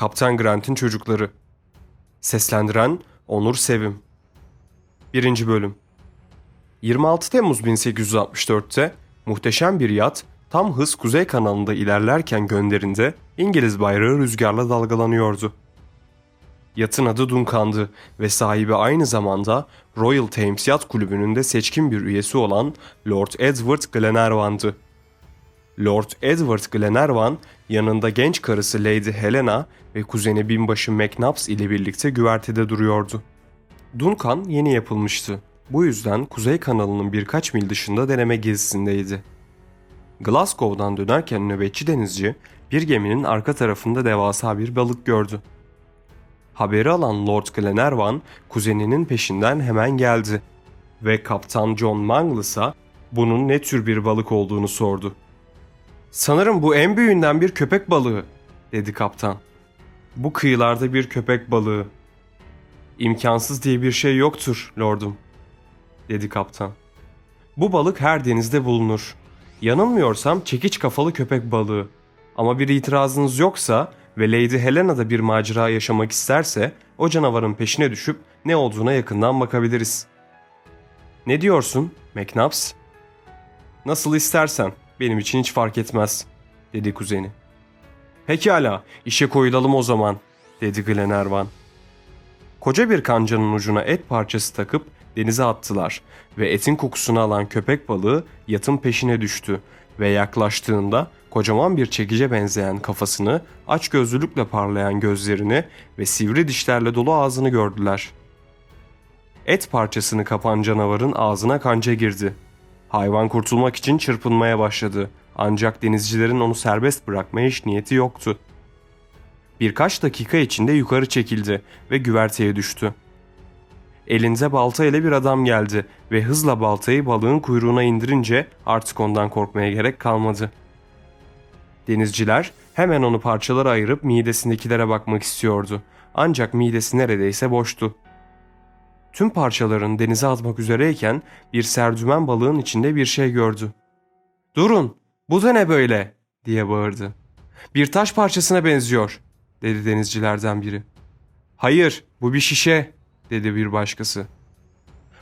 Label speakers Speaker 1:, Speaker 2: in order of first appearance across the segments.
Speaker 1: Kaptan Grant'in Çocukları Seslendiren Onur Sevim 1. Bölüm 26 Temmuz 1864'te muhteşem bir yat tam hız kuzey kanalında ilerlerken gönderinde İngiliz bayrağı rüzgarla dalgalanıyordu. Yatın adı Duncan'dı ve sahibi aynı zamanda Royal Thames Yat Kulübü'nün de seçkin bir üyesi olan Lord Edward Glenarvan'dı. Lord Edward Glenarvan yanında genç karısı Lady Helena ve kuzeni binbaşı McNabbs ile birlikte güvertede duruyordu. Duncan yeni yapılmıştı. Bu yüzden Kuzey kanalının birkaç mil dışında deneme gezisindeydi. Glasgow'dan dönerken nöbetçi denizci bir geminin arka tarafında devasa bir balık gördü. Haberi alan Lord Glenarvan kuzeninin peşinden hemen geldi ve Kaptan John Manglas'a bunun ne tür bir balık olduğunu sordu. Sanırım bu en büyüğünden bir köpek balığı, dedi kaptan. Bu kıyılarda bir köpek balığı. İmkansız diye bir şey yoktur, lordum, dedi kaptan. Bu balık her denizde bulunur. Yanılmıyorsam çekiç kafalı köpek balığı. Ama bir itirazınız yoksa ve Lady Helena da bir macera yaşamak isterse o canavarın peşine düşüp ne olduğuna yakından bakabiliriz. Ne diyorsun, McNabbs? Nasıl istersen, benim için hiç fark etmez, dedi kuzeni. Pekala, işe koyulalım o zaman, dedi Glenarvan. Koca bir kancanın ucuna et parçası takıp denize attılar ve etin kokusunu alan köpek balığı yatın peşine düştü ve yaklaştığında kocaman bir çekice benzeyen kafasını, aç gözlülükle parlayan gözlerini ve sivri dişlerle dolu ağzını gördüler. Et parçasını kapan canavarın ağzına kanca girdi. Hayvan kurtulmak için çırpınmaya başladı ancak denizcilerin onu serbest bırakmaya hiç niyeti yoktu. Birkaç dakika içinde yukarı çekildi ve güverteye düştü. Elinde balta ile bir adam geldi ve hızla baltayı balığın kuyruğuna indirince artık ondan korkmaya gerek kalmadı. Denizciler hemen onu parçalara ayırıp midesindekilere bakmak istiyordu. Ancak midesi neredeyse boştu. Tüm parçaların denize atmak üzereyken bir serdümen balığın içinde bir şey gördü. ''Durun, bu da ne böyle?'' diye bağırdı. ''Bir taş parçasına benziyor.'' dedi denizcilerden biri. ''Hayır, bu bir şişe.'' dedi bir başkası.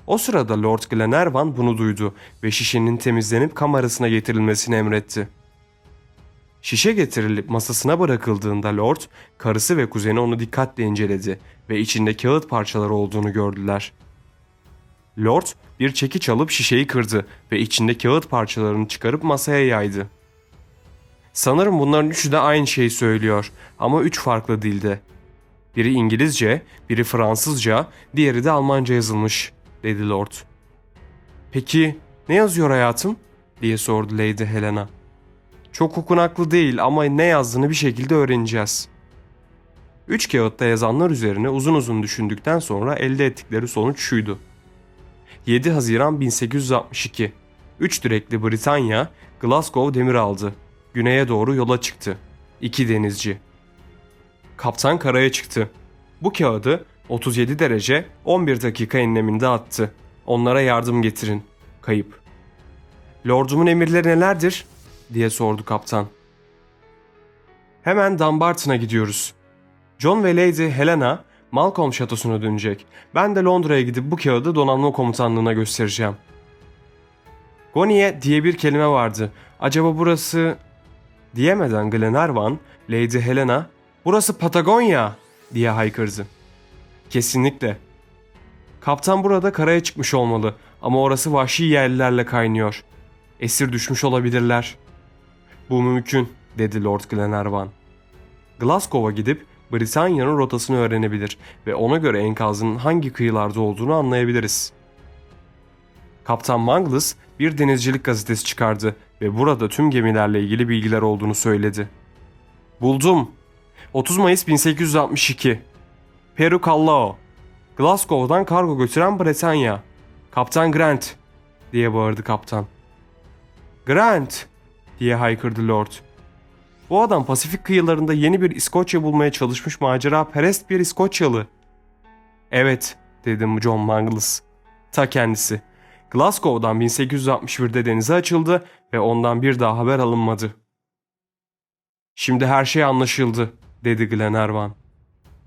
Speaker 1: O sırada Lord Glenarvan bunu duydu ve şişenin temizlenip kamerasına getirilmesini emretti. Şişe getirilip masasına bırakıldığında Lord, karısı ve kuzeni onu dikkatle inceledi ve içinde kağıt parçaları olduğunu gördüler. Lord bir çekiç alıp şişeyi kırdı ve içinde kağıt parçalarını çıkarıp masaya yaydı. Sanırım bunların üçü de aynı şeyi söylüyor ama üç farklı dilde. Biri İngilizce, biri Fransızca, diğeri de Almanca yazılmış, dedi Lord. Peki ne yazıyor hayatım? diye sordu Lady Helena. Çok okunaklı değil ama ne yazdığını bir şekilde öğreneceğiz. Üç kağıtta yazanlar üzerine uzun uzun düşündükten sonra elde ettikleri sonuç şuydu. 7 Haziran 1862 Üç direkli Britanya, Glasgow demir aldı. Güneye doğru yola çıktı. İki denizci. Kaptan karaya çıktı. Bu kağıdı 37 derece 11 dakika enleminde attı. Onlara yardım getirin. Kayıp. Lordumun emirleri nelerdir? Diye sordu kaptan. Hemen Dumbarton'a gidiyoruz. John ve Lady Helena Malcolm şatosuna dönecek. Ben de Londra'ya gidip bu kağıdı donanma komutanlığına göstereceğim. Goniye diye bir kelime vardı. Acaba burası... Diyemeden Glenarvan, Lady Helena, burası Patagonya diye haykırdı. Kesinlikle. Kaptan burada karaya çıkmış olmalı ama orası vahşi yerlilerle kaynıyor. Esir düşmüş olabilirler. Bu mümkün dedi Lord Glenarvan. Glasgow'a gidip Britanya'nın rotasını öğrenebilir ve ona göre enkazın hangi kıyılarda olduğunu anlayabiliriz. Kaptan Mangles bir denizcilik gazetesi çıkardı ve burada tüm gemilerle ilgili bilgiler olduğunu söyledi. Buldum. 30 Mayıs 1862. Peru Callao. Glasgow'dan kargo götüren Bretanya. Kaptan Grant diye bağırdı kaptan. Grant diye haykırdı Lord. Bu adam Pasifik kıyılarında yeni bir İskoçya bulmaya çalışmış macera perest bir İskoçyalı. Evet dedim John Mangles. Ta kendisi. Glasgow'dan 1861'de denize açıldı ve ondan bir daha haber alınmadı. Şimdi her şey anlaşıldı dedi Glenarvan.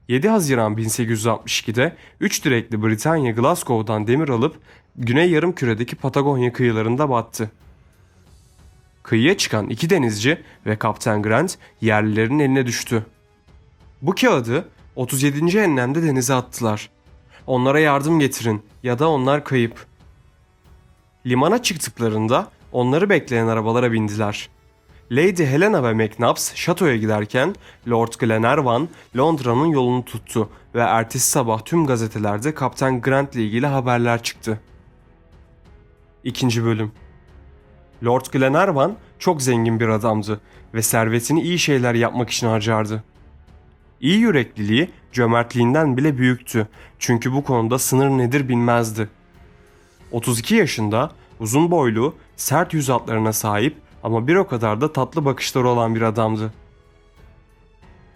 Speaker 1: 7 Haziran 1862'de 3 direkli Britanya Glasgow'dan demir alıp Güney Yarımküre'deki Patagonya kıyılarında battı. Kıyıya çıkan iki denizci ve Kaptan Grant yerlilerin eline düştü. Bu kağıdı 37. enlemde denize attılar. Onlara yardım getirin ya da onlar kayıp. Limana çıktıklarında onları bekleyen arabalara bindiler. Lady Helena ve McNabbs şatoya giderken Lord Glenarvan Londra'nın yolunu tuttu ve ertesi sabah tüm gazetelerde Kaptan Grant ile ilgili haberler çıktı. İkinci bölüm Lord Glenarvan çok zengin bir adamdı ve servetini iyi şeyler yapmak için harcardı. İyi yürekliliği cömertliğinden bile büyüktü çünkü bu konuda sınır nedir bilmezdi. 32 yaşında uzun boylu, sert yüz hatlarına sahip ama bir o kadar da tatlı bakışları olan bir adamdı.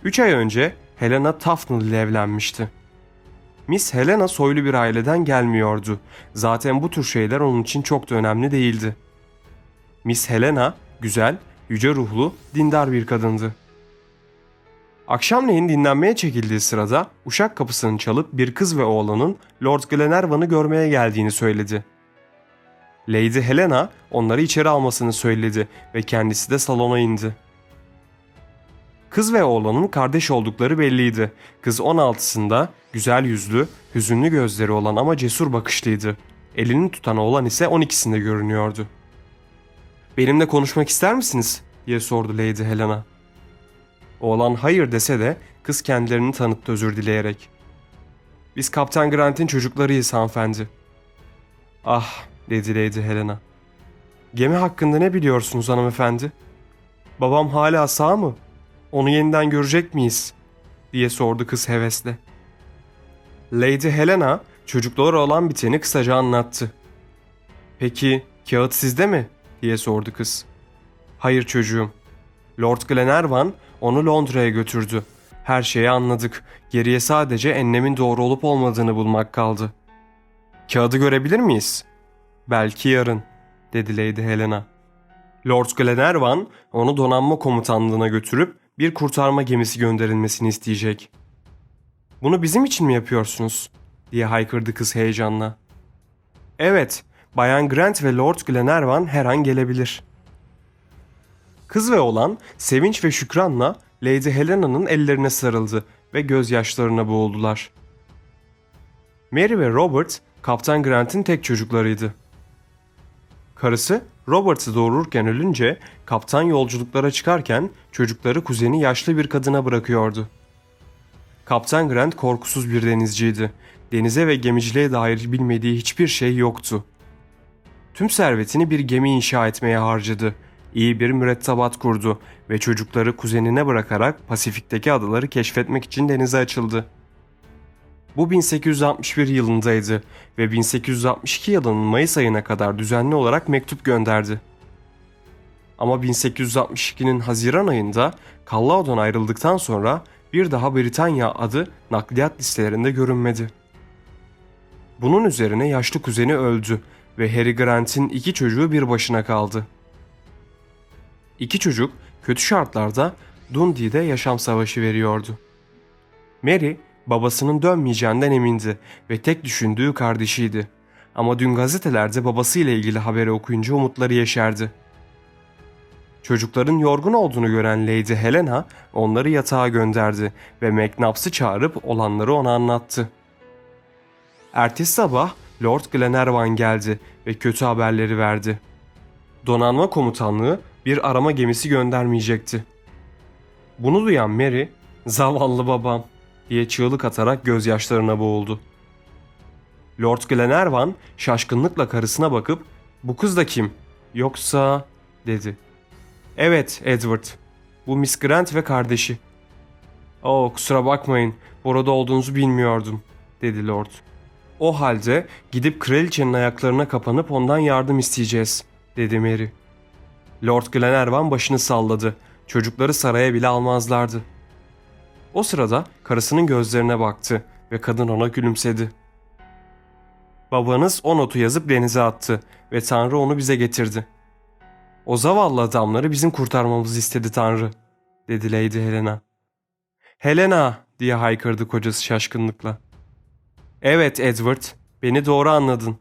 Speaker 1: 3 ay önce Helena Tufnell ile evlenmişti. Miss Helena soylu bir aileden gelmiyordu. Zaten bu tür şeyler onun için çok da önemli değildi. Miss Helena güzel, yüce ruhlu, dindar bir kadındı. Akşamleyin dinlenmeye çekildiği sırada uşak kapısını çalıp bir kız ve oğlanın Lord Glenarvan'ı görmeye geldiğini söyledi. Lady Helena onları içeri almasını söyledi ve kendisi de salona indi. Kız ve oğlanın kardeş oldukları belliydi. Kız 16'sında güzel yüzlü, hüzünlü gözleri olan ama cesur bakışlıydı. Elini tutan oğlan ise 12'sinde görünüyordu. Benimle konuşmak ister misiniz? diye sordu Lady Helena. Oğlan hayır dese de kız kendilerini tanıttı özür dileyerek. Biz Kaptan Grant'in çocuklarıyız hanımefendi. Ah dedi Lady Helena. Gemi hakkında ne biliyorsunuz hanımefendi? Babam hala sağ mı? Onu yeniden görecek miyiz? diye sordu kız hevesle. Lady Helena çocuklara olan biteni kısaca anlattı. Peki kağıt sizde mi? Diye sordu kız. Hayır çocuğum. Lord Glenarvan onu Londra'ya götürdü. Her şeyi anladık. Geriye sadece enlemin doğru olup olmadığını bulmak kaldı. Kağıdı görebilir miyiz? Belki yarın, dedi Lady Helena. Lord Glenarvan onu donanma komutanlığına götürüp bir kurtarma gemisi gönderilmesini isteyecek. Bunu bizim için mi yapıyorsunuz? diye haykırdı kız heyecanla. Evet, Bayan Grant ve Lord Glenarvan her an gelebilir. Kız ve oğlan sevinç ve şükranla Lady Helena'nın ellerine sarıldı ve gözyaşlarına boğuldular. Mary ve Robert, Kaptan Grant'in tek çocuklarıydı. Karısı Robert'ı doğururken ölünce kaptan yolculuklara çıkarken çocukları kuzeni yaşlı bir kadına bırakıyordu. Kaptan Grant korkusuz bir denizciydi. Denize ve gemiciliğe dair bilmediği hiçbir şey yoktu. Tüm servetini bir gemi inşa etmeye harcadı. İyi bir mürettebat kurdu ve çocukları kuzenine bırakarak Pasifik'teki adaları keşfetmek için denize açıldı. Bu 1861 yılındaydı ve 1862 yılının Mayıs ayına kadar düzenli olarak mektup gönderdi. Ama 1862'nin Haziran ayında Callao'dan ayrıldıktan sonra bir daha Britanya adı nakliyat listelerinde görünmedi. Bunun üzerine yaşlı kuzeni öldü ve Harry Grant'in iki çocuğu bir başına kaldı. İki çocuk kötü şartlarda Dundee'de yaşam savaşı veriyordu. Mary babasının dönmeyeceğinden emindi ve tek düşündüğü kardeşiydi. Ama dün gazetelerde babasıyla ilgili haberi okuyunca umutları yeşerdi. Çocukların yorgun olduğunu gören Lady Helena onları yatağa gönderdi ve McNabbs'ı çağırıp olanları ona anlattı. Ertesi sabah Lord Glenarvan geldi ve kötü haberleri verdi. Donanma komutanlığı bir arama gemisi göndermeyecekti. Bunu duyan Mary, zavallı babam diye çığlık atarak gözyaşlarına boğuldu. Lord Glenarvan şaşkınlıkla karısına bakıp bu kız da kim yoksa dedi. Evet Edward bu Miss Grant ve kardeşi. ''Oo kusura bakmayın, burada olduğunuzu bilmiyordum.'' dedi Lord. ''O halde gidip kraliçenin ayaklarına kapanıp ondan yardım isteyeceğiz.'' dedi Mary. Lord Glenarvan başını salladı. Çocukları saraya bile almazlardı. O sırada karısının gözlerine baktı ve kadın ona gülümsedi. Babanız o notu yazıp denize attı ve Tanrı onu bize getirdi. O zavallı adamları bizim kurtarmamızı istedi Tanrı, dedi Lady Helena. Helena, diye haykırdı kocası şaşkınlıkla. Evet Edward, beni doğru anladın.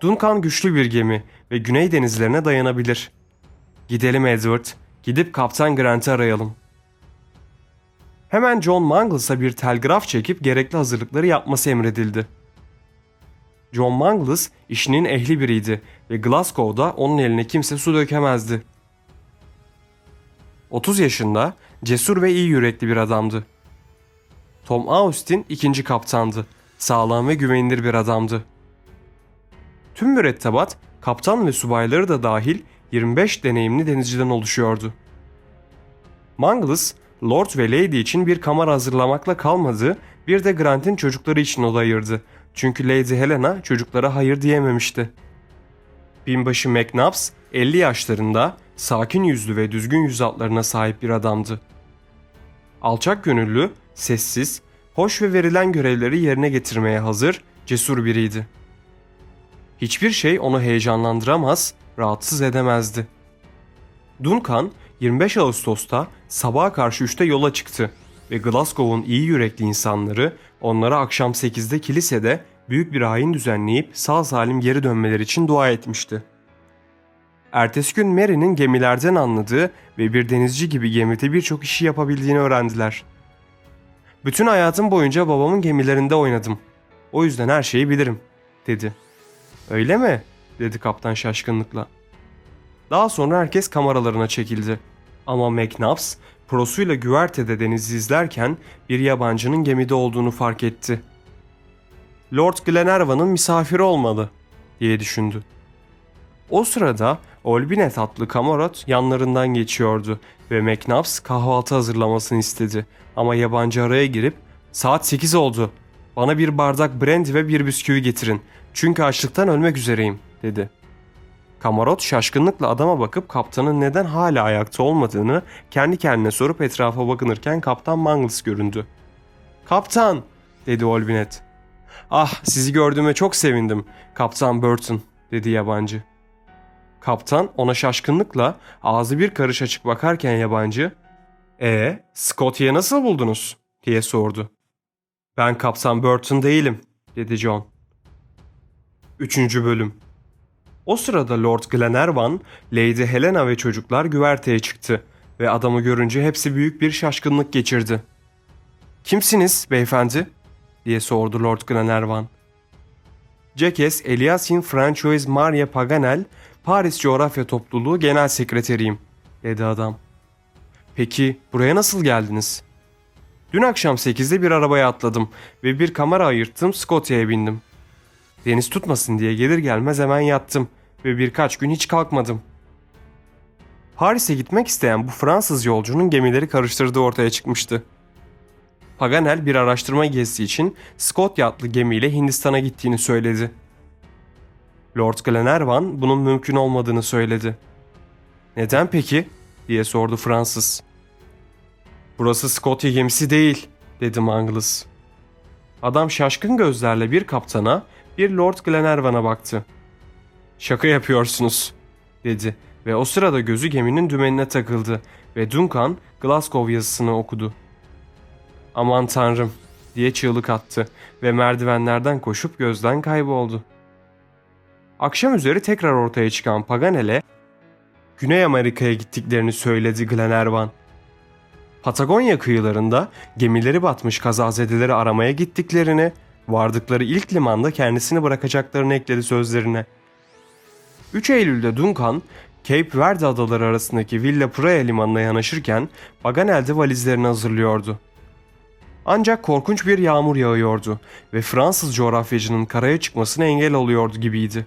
Speaker 1: Duncan güçlü bir gemi ve güney denizlerine dayanabilir. Gidelim Edward, gidip Kaptan Grant'ı arayalım. Hemen John Mangles'a bir telgraf çekip gerekli hazırlıkları yapması emredildi. John Mangles işinin ehli biriydi ve Glasgow'da onun eline kimse su dökemezdi. 30 yaşında, cesur ve iyi yürekli bir adamdı. Tom Austin ikinci kaptandı. Sağlam ve güvenilir bir adamdı. Tüm mürettebat, kaptan ve subayları da dahil 25 deneyimli denizciden oluşuyordu. Mangles, Lord ve Lady için bir kamera hazırlamakla kalmadı, bir de Grant'in çocukları için oda ayırdı. Çünkü Lady Helena çocuklara hayır diyememişti. Binbaşı McNabbs 50 yaşlarında, sakin yüzlü ve düzgün yüz hatlarına sahip bir adamdı. Alçak gönüllü, sessiz, hoş ve verilen görevleri yerine getirmeye hazır, cesur biriydi. Hiçbir şey onu heyecanlandıramaz, rahatsız edemezdi. Duncan 25 Ağustos'ta sabaha karşı 3'te yola çıktı ve Glasgow'un iyi yürekli insanları onlara akşam 8'de kilisede büyük bir ayin düzenleyip sağ salim geri dönmeleri için dua etmişti. Ertesi gün Mary'nin gemilerden anladığı ve bir denizci gibi gemide birçok işi yapabildiğini öğrendiler. Bütün hayatım boyunca babamın gemilerinde oynadım. O yüzden her şeyi bilirim, dedi. Öyle mi? dedi kaptan şaşkınlıkla. Daha sonra herkes kameralarına çekildi. Ama McNabbs prosuyla güvertede denizi izlerken bir yabancının gemide olduğunu fark etti. Lord Glenarvan'ın misafiri olmalı diye düşündü. O sırada Olbinet adlı kamarot yanlarından geçiyordu ve McNabbs kahvaltı hazırlamasını istedi. Ama yabancı araya girip saat 8 oldu. Bana bir bardak brandy ve bir bisküvi getirin. Çünkü açlıktan ölmek üzereyim dedi. Kamarot şaşkınlıkla adama bakıp kaptanın neden hala ayakta olmadığını kendi kendine sorup etrafa bakınırken kaptan Mangles göründü. Kaptan dedi Olbinet. Ah sizi gördüğüme çok sevindim Kaptan Burton dedi yabancı. Kaptan ona şaşkınlıkla ağzı bir karış açık bakarken yabancı ''E Scott'ye nasıl buldunuz?'' diye sordu. ''Ben Kaptan Burton değilim.'' dedi John. Üçüncü Bölüm O sırada Lord Glenarvan, Lady Helena ve çocuklar güverteye çıktı ve adamı görünce hepsi büyük bir şaşkınlık geçirdi. ''Kimsiniz beyefendi?'' diye sordu Lord Glenarvan. Jacques Eliasin Francois Maria Paganel, Paris Coğrafya Topluluğu Genel Sekreteriyim, dedi adam. Peki buraya nasıl geldiniz? Dün akşam 8'de bir arabaya atladım ve bir kamera ayırttım Scotia'ya bindim. Deniz tutmasın diye gelir gelmez hemen yattım ve birkaç gün hiç kalkmadım. Paris'e gitmek isteyen bu Fransız yolcunun gemileri karıştırdığı ortaya çıkmıştı. Paganel bir araştırma gezisi için Scott yatlı gemiyle Hindistan'a gittiğini söyledi. Lord Glenarvan bunun mümkün olmadığını söyledi. Neden peki? diye sordu Fransız. Burası Scotya gemisi değil, dedi Mangles. Adam şaşkın gözlerle bir kaptana, bir Lord Glenarvan'a baktı. Şaka yapıyorsunuz, dedi ve o sırada gözü geminin dümenine takıldı ve Duncan Glasgow yazısını okudu. Aman tanrım diye çığlık attı ve merdivenlerden koşup gözden kayboldu. Akşam üzeri tekrar ortaya çıkan Paganel'e Güney Amerika'ya gittiklerini söyledi Glenarvan. Patagonya kıyılarında gemileri batmış kazazedeleri aramaya gittiklerini, vardıkları ilk limanda kendisini bırakacaklarını ekledi sözlerine. 3 Eylül'de Duncan, Cape Verde adaları arasındaki Villa Praya limanına yanaşırken Paganel'de valizlerini hazırlıyordu. Ancak korkunç bir yağmur yağıyordu ve Fransız coğrafyacının karaya çıkmasına engel oluyordu gibiydi.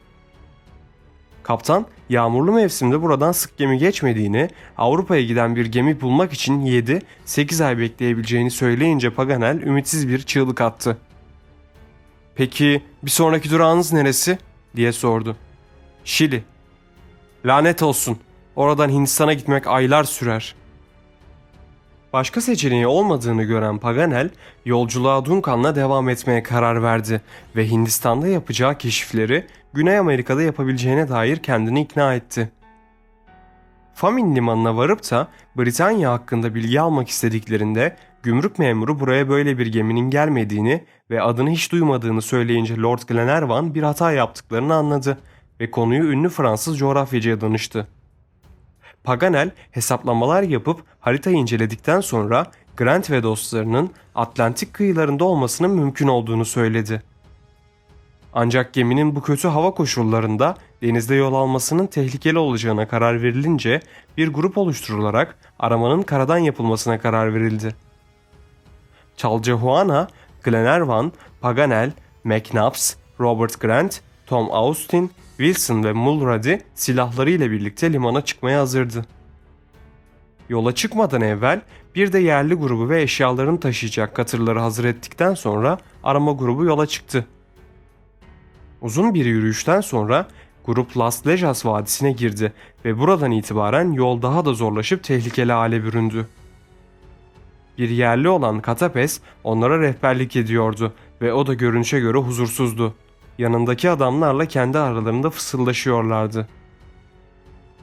Speaker 1: Kaptan, yağmurlu mevsimde buradan sık gemi geçmediğini, Avrupa'ya giden bir gemi bulmak için 7-8 ay bekleyebileceğini söyleyince Paganel ümitsiz bir çığlık attı. Peki bir sonraki durağınız neresi? diye sordu. Şili. Lanet olsun. Oradan Hindistan'a gitmek aylar sürer. Başka seçeneği olmadığını gören Paganel, yolculuğa Duncan'la devam etmeye karar verdi ve Hindistan'da yapacağı keşifleri Güney Amerika'da yapabileceğine dair kendini ikna etti. Famin limanına varıp da Britanya hakkında bilgi almak istediklerinde gümrük memuru buraya böyle bir geminin gelmediğini ve adını hiç duymadığını söyleyince Lord Glenarvan bir hata yaptıklarını anladı ve konuyu ünlü Fransız coğrafyacıya danıştı. Paganel hesaplamalar yapıp haritayı inceledikten sonra Grant ve dostlarının Atlantik kıyılarında olmasının mümkün olduğunu söyledi. Ancak geminin bu kötü hava koşullarında denizde yol almasının tehlikeli olacağına karar verilince bir grup oluşturularak aramanın karadan yapılmasına karar verildi. Chalcehuana, Glenarvan, Paganel, McNabbs, Robert Grant, Tom Austin, Wilson ve Mulrady silahlarıyla birlikte limana çıkmaya hazırdı. Yola çıkmadan evvel bir de yerli grubu ve eşyalarını taşıyacak katırları hazır ettikten sonra arama grubu yola çıktı. Uzun bir yürüyüşten sonra grup Las Lejas Vadisi'ne girdi ve buradan itibaren yol daha da zorlaşıp tehlikeli hale büründü. Bir yerli olan Katapes onlara rehberlik ediyordu ve o da görünüşe göre huzursuzdu. Yanındaki adamlarla kendi aralarında fısıldaşıyorlardı.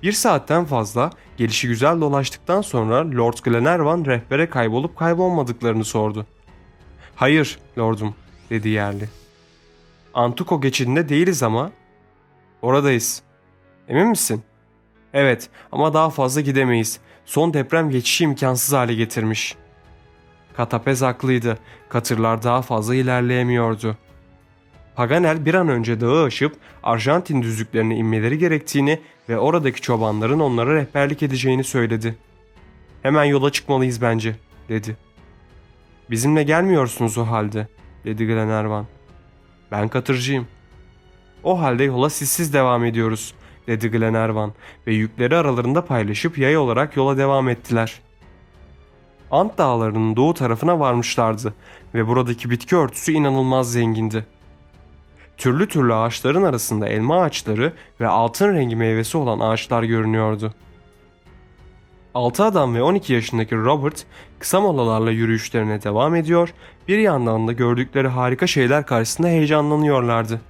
Speaker 1: Bir saatten fazla gelişi güzel dolaştıktan sonra Lord Glenarvan rehbere kaybolup kaybolmadıklarını sordu. Hayır lordum dedi yerli. Antuko geçidinde değiliz ama. Oradayız. Emin misin? Evet ama daha fazla gidemeyiz. Son deprem geçişi imkansız hale getirmiş. Katapez haklıydı. Katırlar daha fazla ilerleyemiyordu. Paganel bir an önce dağı aşıp Arjantin düzlüklerine inmeleri gerektiğini ve oradaki çobanların onlara rehberlik edeceğini söyledi. Hemen yola çıkmalıyız bence, dedi. Bizimle gelmiyorsunuz o halde, dedi Glenarvan. Ben katırcıyım. O halde yola sizsiz devam ediyoruz, dedi Glenarvan ve yükleri aralarında paylaşıp yay olarak yola devam ettiler. Ant dağlarının doğu tarafına varmışlardı ve buradaki bitki örtüsü inanılmaz zengindi. Türlü türlü ağaçların arasında elma ağaçları ve altın rengi meyvesi olan ağaçlar görünüyordu. 6 adam ve 12 yaşındaki Robert kısa molalarla yürüyüşlerine devam ediyor, bir yandan da gördükleri harika şeyler karşısında heyecanlanıyorlardı.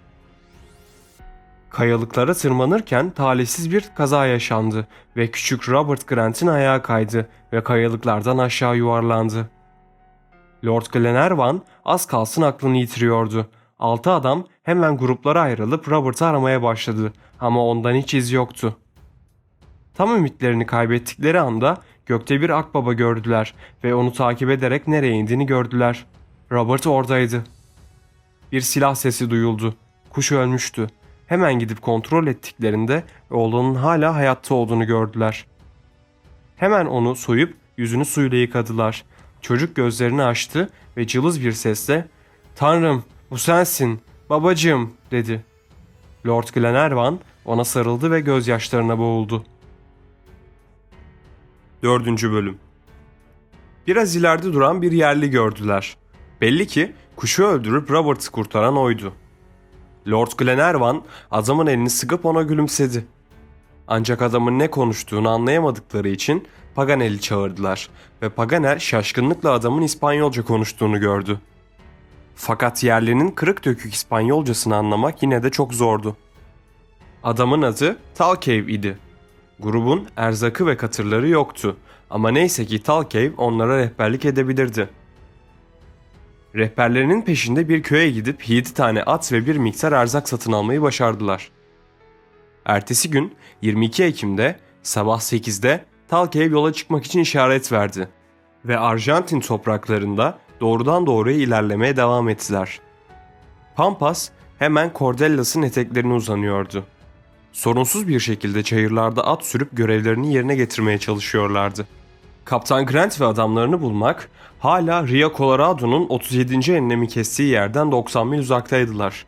Speaker 1: Kayalıklara tırmanırken talihsiz bir kaza yaşandı ve küçük Robert Grant'in ayağı kaydı ve kayalıklardan aşağı yuvarlandı. Lord Glenarvan az kalsın aklını yitiriyordu. Altı adam hemen gruplara ayrılıp Robert'ı aramaya başladı ama ondan hiç iz yoktu. Tam ümitlerini kaybettikleri anda gökte bir akbaba gördüler ve onu takip ederek nereye indiğini gördüler. Robert oradaydı. Bir silah sesi duyuldu. Kuş ölmüştü. Hemen gidip kontrol ettiklerinde oğlanın hala hayatta olduğunu gördüler. Hemen onu soyup yüzünü suyla yıkadılar. Çocuk gözlerini açtı ve cılız bir sesle ''Tanrım bu sensin, babacığım'' dedi. Lord Glenarvan ona sarıldı ve gözyaşlarına boğuldu. 4. Bölüm Biraz ileride duran bir yerli gördüler. Belli ki kuşu öldürüp Robert'ı kurtaran oydu. Lord Glenarvan adamın elini sıkıp ona gülümsedi. Ancak adamın ne konuştuğunu anlayamadıkları için Paganel'i çağırdılar ve Paganel şaşkınlıkla adamın İspanyolca konuştuğunu gördü. Fakat yerlinin kırık dökük İspanyolcasını anlamak yine de çok zordu. Adamın adı Talcave idi. Grubun erzakı ve katırları yoktu ama neyse ki Talcave onlara rehberlik edebilirdi. Rehberlerinin peşinde bir köye gidip 7 tane at ve bir miktar erzak satın almayı başardılar. Ertesi gün 22 Ekim'de sabah 8'de Talcave yola çıkmak için işaret verdi ve Arjantin topraklarında doğrudan doğruya ilerlemeye devam ettiler. Pampas hemen Cordellas'ın eteklerine uzanıyordu. Sorunsuz bir şekilde çayırlarda at sürüp görevlerini yerine getirmeye çalışıyorlardı. Kaptan Grant ve adamlarını bulmak hala Rio Colorado'nun 37. enlemi kestiği yerden 90 mil uzaktaydılar.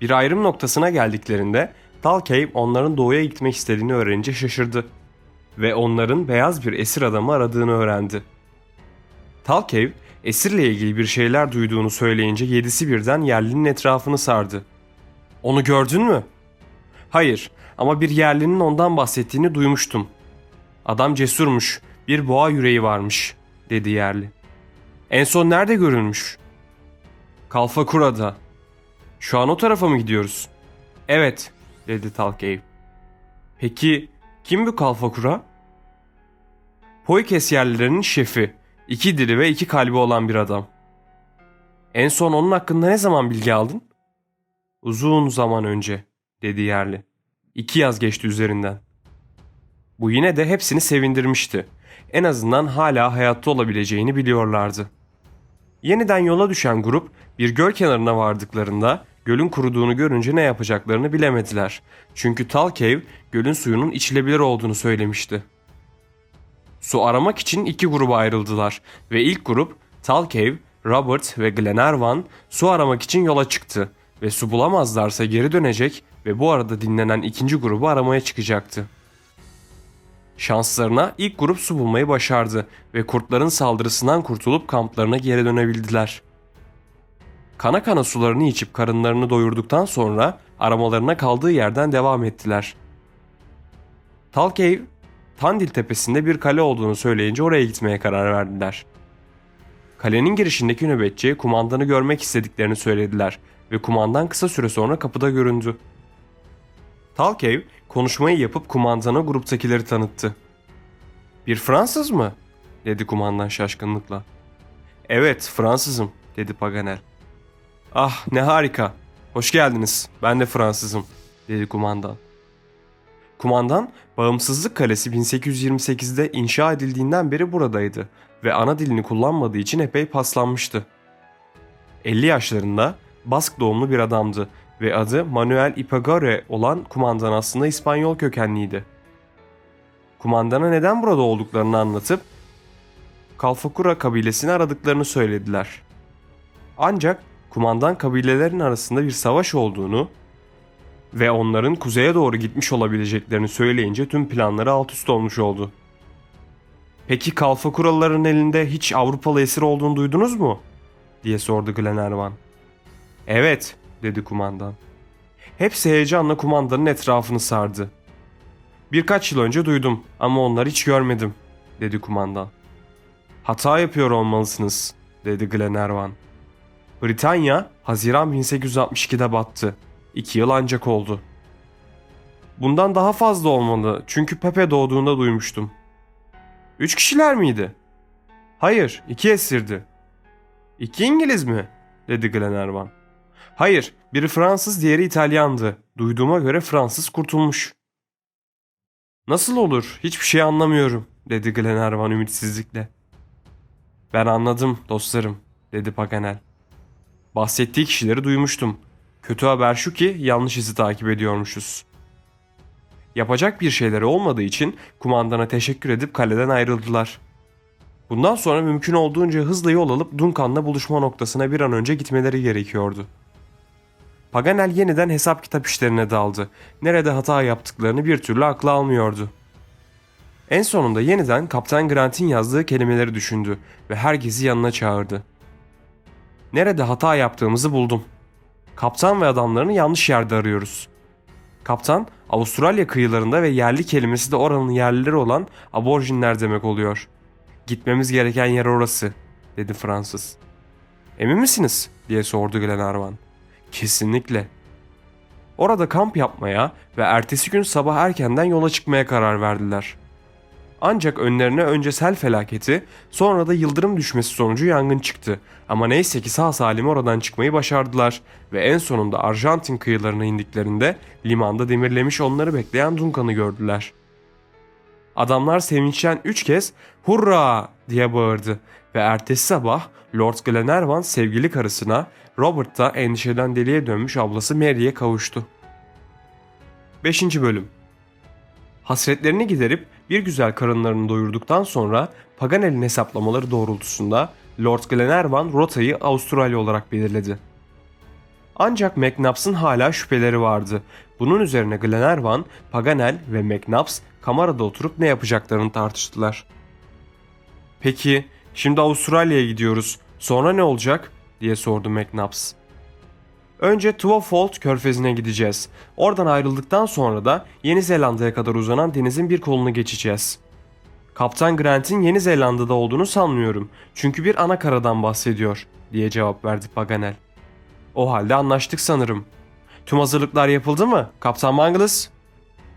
Speaker 1: Bir ayrım noktasına geldiklerinde Thalcave onların doğuya gitmek istediğini öğrenince şaşırdı ve onların beyaz bir esir adamı aradığını öğrendi. Thalcave esirle ilgili bir şeyler duyduğunu söyleyince yedisi birden yerlinin etrafını sardı. Onu gördün mü? Hayır ama bir yerlinin ondan bahsettiğini duymuştum. Adam cesurmuş, bir boğa yüreği varmış, dedi yerli. En son nerede görülmüş? Kalfakura'da. Şu an o tarafa mı gidiyoruz? Evet, dedi Talcave. Peki kim bu Kalfakura? Poikes yerlilerinin şefi, iki dili ve iki kalbi olan bir adam. En son onun hakkında ne zaman bilgi aldın? Uzun zaman önce, dedi yerli. İki yaz geçti üzerinden. Bu yine de hepsini sevindirmişti. En azından hala hayatta olabileceğini biliyorlardı. Yeniden yola düşen grup bir göl kenarına vardıklarında gölün kuruduğunu görünce ne yapacaklarını bilemediler. Çünkü Tal Cave gölün suyunun içilebilir olduğunu söylemişti. Su aramak için iki gruba ayrıldılar ve ilk grup Tal Cave, Robert ve Glenarvan su aramak için yola çıktı ve su bulamazlarsa geri dönecek ve bu arada dinlenen ikinci grubu aramaya çıkacaktı. Şanslarına ilk grup su bulmayı başardı ve kurtların saldırısından kurtulup kamplarına geri dönebildiler. Kana kana sularını içip karınlarını doyurduktan sonra aramalarına kaldığı yerden devam ettiler. Talcave, Tandil tepesinde bir kale olduğunu söyleyince oraya gitmeye karar verdiler. Kalenin girişindeki nöbetçi kumandanı görmek istediklerini söylediler ve kumandan kısa süre sonra kapıda göründü. Talcave konuşmayı yapıp kumandana gruptakileri tanıttı. Bir Fransız mı? dedi kumandan şaşkınlıkla. Evet Fransızım dedi Paganel. Ah ne harika. Hoş geldiniz. Ben de Fransızım dedi kumandan. Kumandan Bağımsızlık Kalesi 1828'de inşa edildiğinden beri buradaydı ve ana dilini kullanmadığı için epey paslanmıştı. 50 yaşlarında Bask doğumlu bir adamdı ve adı Manuel Ipagare olan kumandan aslında İspanyol kökenliydi. Kumandana neden burada olduklarını anlatıp Kalfakura kabilesini aradıklarını söylediler. Ancak kumandan kabilelerin arasında bir savaş olduğunu ve onların kuzeye doğru gitmiş olabileceklerini söyleyince tüm planları alt üst olmuş oldu. Peki Kalfakuralıların elinde hiç Avrupalı esir olduğunu duydunuz mu? diye sordu Glenarvan. Evet, dedi kumandan. Hepsi heyecanla kumandanın etrafını sardı. Birkaç yıl önce duydum ama onları hiç görmedim, dedi kumandan. Hata yapıyor olmalısınız, dedi Glenarvan. Britanya, Haziran 1862'de battı. İki yıl ancak oldu. Bundan daha fazla olmalı çünkü Pepe doğduğunda duymuştum. Üç kişiler miydi? Hayır, iki esirdi. İki İngiliz mi? dedi Glenarvan. Hayır, biri Fransız, diğeri İtalyandı. Duyduğuma göre Fransız kurtulmuş. Nasıl olur? Hiçbir şey anlamıyorum, dedi Glenarvan ümitsizlikle. Ben anladım dostlarım, dedi Paganel. Bahsettiği kişileri duymuştum. Kötü haber şu ki yanlış izi takip ediyormuşuz. Yapacak bir şeyleri olmadığı için kumandana teşekkür edip kaleden ayrıldılar. Bundan sonra mümkün olduğunca hızlı yol alıp Duncan'la buluşma noktasına bir an önce gitmeleri gerekiyordu. Paganel yeniden hesap kitap işlerine daldı. Nerede hata yaptıklarını bir türlü akla almıyordu. En sonunda yeniden Kaptan Grant'in yazdığı kelimeleri düşündü ve herkesi yanına çağırdı. Nerede hata yaptığımızı buldum. Kaptan ve adamlarını yanlış yerde arıyoruz. Kaptan, Avustralya kıyılarında ve yerli kelimesi de oranın yerlileri olan aborjinler demek oluyor. Gitmemiz gereken yer orası, dedi Fransız. Emin misiniz? diye sordu Glenarvan. Kesinlikle. Orada kamp yapmaya ve ertesi gün sabah erkenden yola çıkmaya karar verdiler. Ancak önlerine önce sel felaketi, sonra da yıldırım düşmesi sonucu yangın çıktı. Ama neyse ki sağ salim oradan çıkmayı başardılar ve en sonunda Arjantin kıyılarına indiklerinde limanda demirlemiş onları bekleyen Duncan'ı gördüler. Adamlar sevinçten üç kez hurra diye bağırdı ve ertesi sabah Lord Glenarvan sevgili karısına Robert da endişeden deliye dönmüş ablası Mary'e kavuştu. 5. Bölüm Hasretlerini giderip bir güzel karınlarını doyurduktan sonra Paganel'in hesaplamaları doğrultusunda Lord Glenarvan rotayı Avustralya olarak belirledi. Ancak McNabbs'ın hala şüpheleri vardı. Bunun üzerine Glenarvan, Paganel ve McNabbs kamerada oturup ne yapacaklarını tartıştılar. Peki, şimdi Avustralya'ya gidiyoruz. Sonra ne olacak? diye sordu McNabbs. Önce Twofold körfezine gideceğiz. Oradan ayrıldıktan sonra da Yeni Zelanda'ya kadar uzanan denizin bir kolunu geçeceğiz. Kaptan Grant'in Yeni Zelanda'da olduğunu sanmıyorum. Çünkü bir ana karadan bahsediyor, diye cevap verdi Paganel. O halde anlaştık sanırım. Tüm hazırlıklar yapıldı mı, Kaptan Mangles?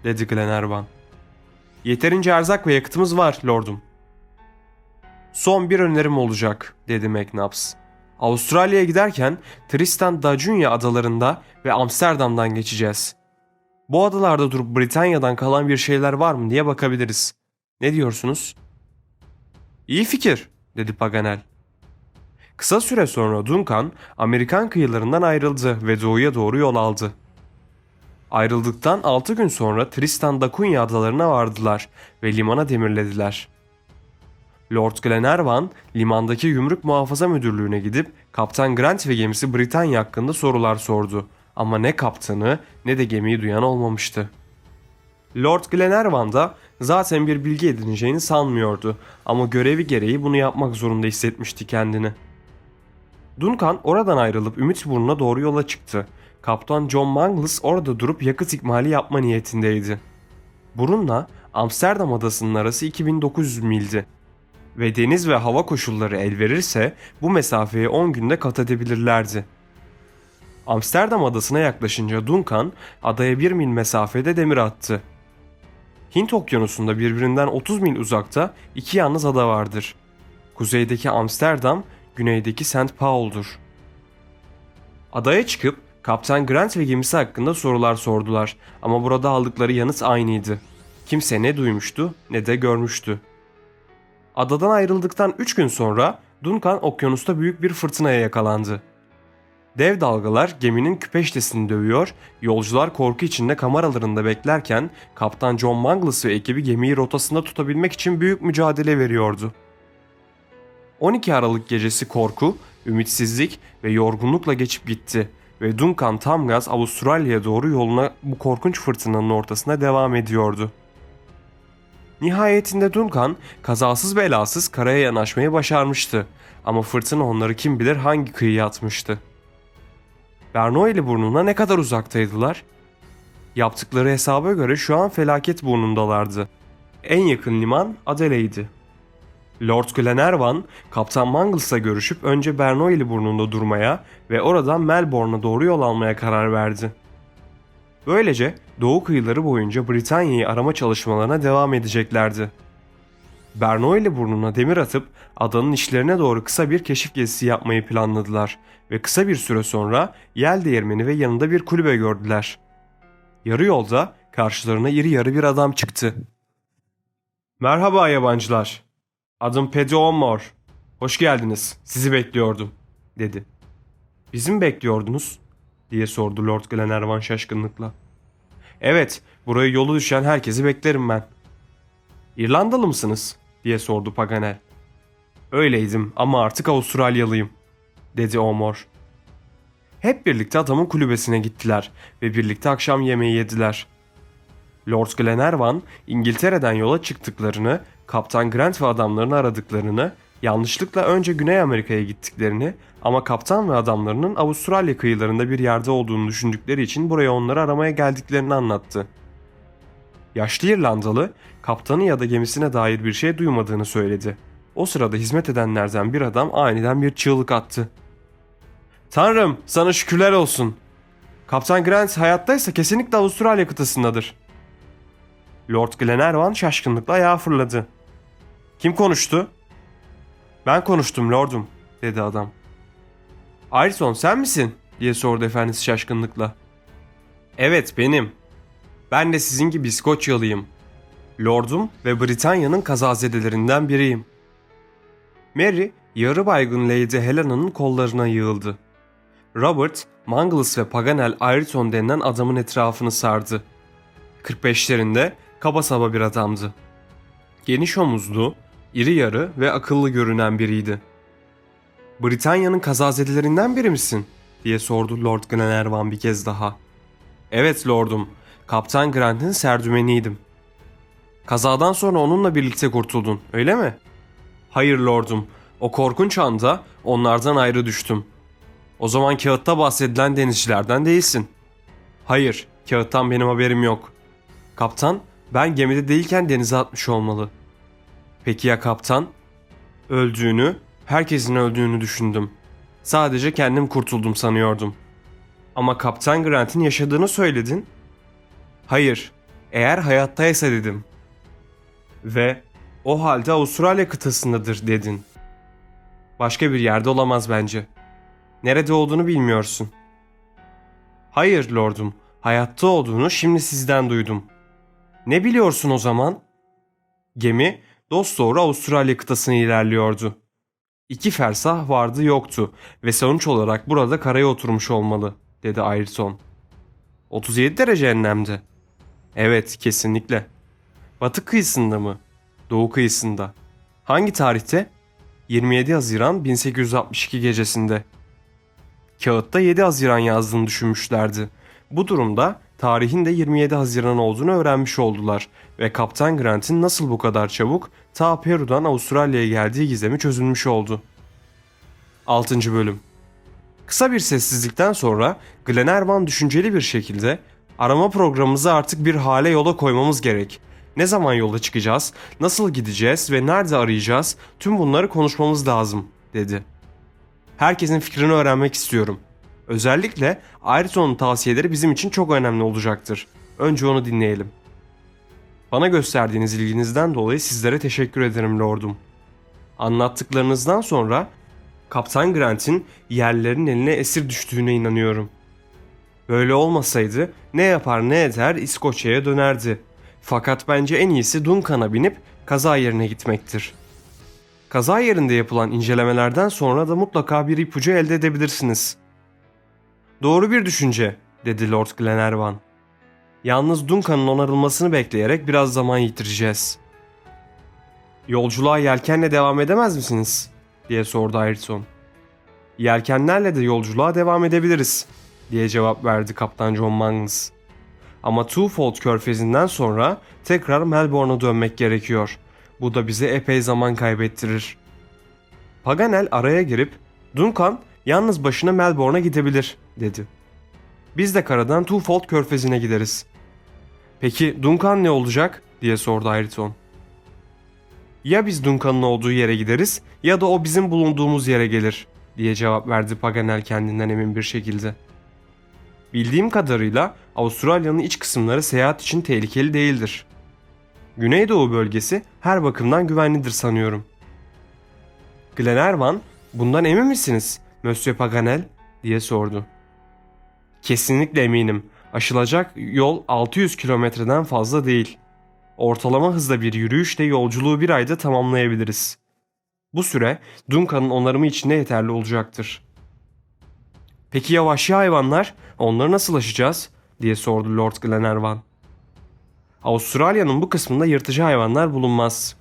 Speaker 1: dedi Glenarvan. Yeterince erzak ve yakıtımız var, lordum. Son bir önerim olacak, dedi McNabbs. Avustralya'ya giderken Tristan da Cunha adalarında ve Amsterdam'dan geçeceğiz. Bu adalarda durup Britanya'dan kalan bir şeyler var mı diye bakabiliriz. Ne diyorsunuz? İyi fikir, dedi Paganel. Kısa süre sonra Duncan Amerikan kıyılarından ayrıldı ve doğuya doğru yol aldı. Ayrıldıktan 6 gün sonra Tristan da Cunha adalarına vardılar ve limana demirlediler. Lord Glenarvan limandaki gümrük muhafaza müdürlüğüne gidip Kaptan Grant ve gemisi Britanya hakkında sorular sordu. Ama ne kaptanı ne de gemiyi duyan olmamıştı. Lord Glenarvan da zaten bir bilgi edineceğini sanmıyordu ama görevi gereği bunu yapmak zorunda hissetmişti kendini. Duncan oradan ayrılıp Ümitburnu'na doğru yola çıktı. Kaptan John Mangles orada durup yakıt ikmali yapma niyetindeydi. Burun'la Amsterdam adasının arası 2900 mildi ve deniz ve hava koşulları el verirse bu mesafeyi 10 günde kat edebilirlerdi. Amsterdam adasına yaklaşınca Duncan adaya 1 mil mesafede demir attı. Hint okyanusunda birbirinden 30 mil uzakta iki yalnız ada vardır. Kuzeydeki Amsterdam, güneydeki St. Paul'dur. Adaya çıkıp Kaptan Grant ve gemisi hakkında sorular sordular ama burada aldıkları yanıt aynıydı. Kimse ne duymuştu ne de görmüştü. Adadan ayrıldıktan 3 gün sonra Duncan okyanusta büyük bir fırtınaya yakalandı. Dev dalgalar geminin küpeştesini dövüyor, yolcular korku içinde kameralarında beklerken Kaptan John Mangles ve ekibi gemiyi rotasında tutabilmek için büyük mücadele veriyordu. 12 Aralık gecesi korku, ümitsizlik ve yorgunlukla geçip gitti ve Duncan tam gaz Avustralya'ya doğru yoluna bu korkunç fırtınanın ortasına devam ediyordu. Nihayetinde Duncan kazasız belasız karaya yanaşmayı başarmıştı ama fırtına onları kim bilir hangi kıyıya atmıştı. Bernoulli burnuna ne kadar uzaktaydılar? Yaptıkları hesaba göre şu an felaket burnundalardı. En yakın liman Adelaide'di. Lord Glenarvan, Kaptan Mangles'la görüşüp önce Bernoulli burnunda durmaya ve oradan Melbourne'a doğru yol almaya karar verdi. Böylece doğu kıyıları boyunca Britanya'yı arama çalışmalarına devam edeceklerdi. Bernoulli burnuna demir atıp adanın işlerine doğru kısa bir keşif gezisi yapmayı planladılar ve kısa bir süre sonra yel değirmeni ve yanında bir kulübe gördüler. Yarı yolda karşılarına iri yarı bir adam çıktı. Merhaba yabancılar. Adım Pedro Omor. Hoş geldiniz. Sizi bekliyordum, dedi. Bizi mi bekliyordunuz? Diye sordu Lord Glenarvan şaşkınlıkla. Evet, buraya yolu düşen herkesi beklerim ben. İrlandalı mısınız? diye sordu Paganel. Öyleydim ama artık Avustralyalıyım, dedi Omor. Hep birlikte adamın kulübesine gittiler ve birlikte akşam yemeği yediler. Lord Glenarvan, İngiltere'den yola çıktıklarını, Kaptan Grant ve adamlarını aradıklarını, yanlışlıkla önce Güney Amerika'ya gittiklerini ama kaptan ve adamlarının Avustralya kıyılarında bir yerde olduğunu düşündükleri için buraya onları aramaya geldiklerini anlattı. Yaşlı İrlandalı, kaptanı ya da gemisine dair bir şey duymadığını söyledi. O sırada hizmet edenlerden bir adam aniden bir çığlık attı. Tanrım sana şükürler olsun. Kaptan Grant hayattaysa kesinlikle Avustralya kıtasındadır. Lord Glenarvan şaşkınlıkla ayağa fırladı. Kim konuştu? Ben konuştum lordum, dedi adam. Ayrton sen misin? diye sordu efendisi şaşkınlıkla. Evet benim. Ben de sizin gibi İskoçyalıyım. Lordum ve Britanya'nın kazazedelerinden biriyim. Mary, yarı baygın Lady Helena'nın kollarına yığıldı. Robert, Mangles ve Paganel Ayrton denilen adamın etrafını sardı. 45'lerinde kaba saba bir adamdı. Geniş omuzlu, iri yarı ve akıllı görünen biriydi. Britanya'nın kazazedelerinden biri misin? diye sordu Lord Glenarvan bir kez daha. Evet lordum, Kaptan Grant'in serdümeniydim. Kazadan sonra onunla birlikte kurtuldun, öyle mi? Hayır lordum, o korkunç anda onlardan ayrı düştüm. O zaman kağıtta bahsedilen denizcilerden değilsin. Hayır, kağıttan benim haberim yok. Kaptan, ben gemide değilken denize atmış olmalı. Peki ya kaptan? Öldüğünü, herkesin öldüğünü düşündüm. Sadece kendim kurtuldum sanıyordum. Ama Kaptan Grant'in yaşadığını söyledin. Hayır, eğer hayattaysa dedim. Ve o halde Avustralya kıtasındadır dedin. Başka bir yerde olamaz bence. Nerede olduğunu bilmiyorsun. Hayır lordum, hayatta olduğunu şimdi sizden duydum. Ne biliyorsun o zaman? Gemi dosdoğru Avustralya kıtasına ilerliyordu. İki fersah vardı yoktu ve sonuç olarak burada karaya oturmuş olmalı, dedi Ayrton. 37 derece enlemde. Evet, kesinlikle. Batı kıyısında mı? Doğu kıyısında. Hangi tarihte? 27 Haziran 1862 gecesinde. Kağıtta 7 Haziran yazdığını düşünmüşlerdi. Bu durumda tarihin de 27 Haziran olduğunu öğrenmiş oldular ve Kaptan Grant'in nasıl bu kadar çabuk ta Peru'dan Avustralya'ya geldiği gizemi çözülmüş oldu. 6. Bölüm Kısa bir sessizlikten sonra Glenarvan düşünceli bir şekilde arama programımızı artık bir hale yola koymamız gerek. Ne zaman yola çıkacağız, nasıl gideceğiz ve nerede arayacağız tüm bunları konuşmamız lazım dedi. Herkesin fikrini öğrenmek istiyorum. Özellikle Ayrton'un tavsiyeleri bizim için çok önemli olacaktır. Önce onu dinleyelim. Bana gösterdiğiniz ilginizden dolayı sizlere teşekkür ederim lordum. Anlattıklarınızdan sonra Kaptan Grant'in yerlerin eline esir düştüğüne inanıyorum. Böyle olmasaydı ne yapar ne eder İskoçya'ya dönerdi. Fakat bence en iyisi Duncan'a binip kaza yerine gitmektir. Kaza yerinde yapılan incelemelerden sonra da mutlaka bir ipucu elde edebilirsiniz. Doğru bir düşünce, dedi Lord Glenarvan. Yalnız Duncan'ın onarılmasını bekleyerek biraz zaman yitireceğiz. Yolculuğa yelkenle devam edemez misiniz? diye sordu Ayrton. Yelkenlerle de yolculuğa devam edebiliriz, diye cevap verdi Kaptan John Mangles. Ama Twofold körfezinden sonra tekrar Melbourne'a dönmek gerekiyor. Bu da bize epey zaman kaybettirir. Paganel araya girip Duncan yalnız başına Melbourne'a gidebilir dedi. Biz de karadan Twofold körfezine gideriz. Peki Duncan ne olacak diye sordu Ayrton. Ya biz Duncan'ın olduğu yere gideriz ya da o bizim bulunduğumuz yere gelir diye cevap verdi Paganel kendinden emin bir şekilde. Bildiğim kadarıyla Avustralya'nın iç kısımları seyahat için tehlikeli değildir. Güneydoğu bölgesi her bakımdan güvenlidir sanıyorum. Glenarvan, bundan emin misiniz Monsieur Paganel diye sordu. Kesinlikle eminim. Aşılacak yol 600 kilometreden fazla değil. Ortalama hızda bir yürüyüşle yolculuğu bir ayda tamamlayabiliriz. Bu süre Duncan'ın onarımı için de yeterli olacaktır. Peki ya vahşi hayvanlar? Onları nasıl aşacağız? diye sordu Lord Glenarvan. Avustralya'nın bu kısmında yırtıcı hayvanlar bulunmaz.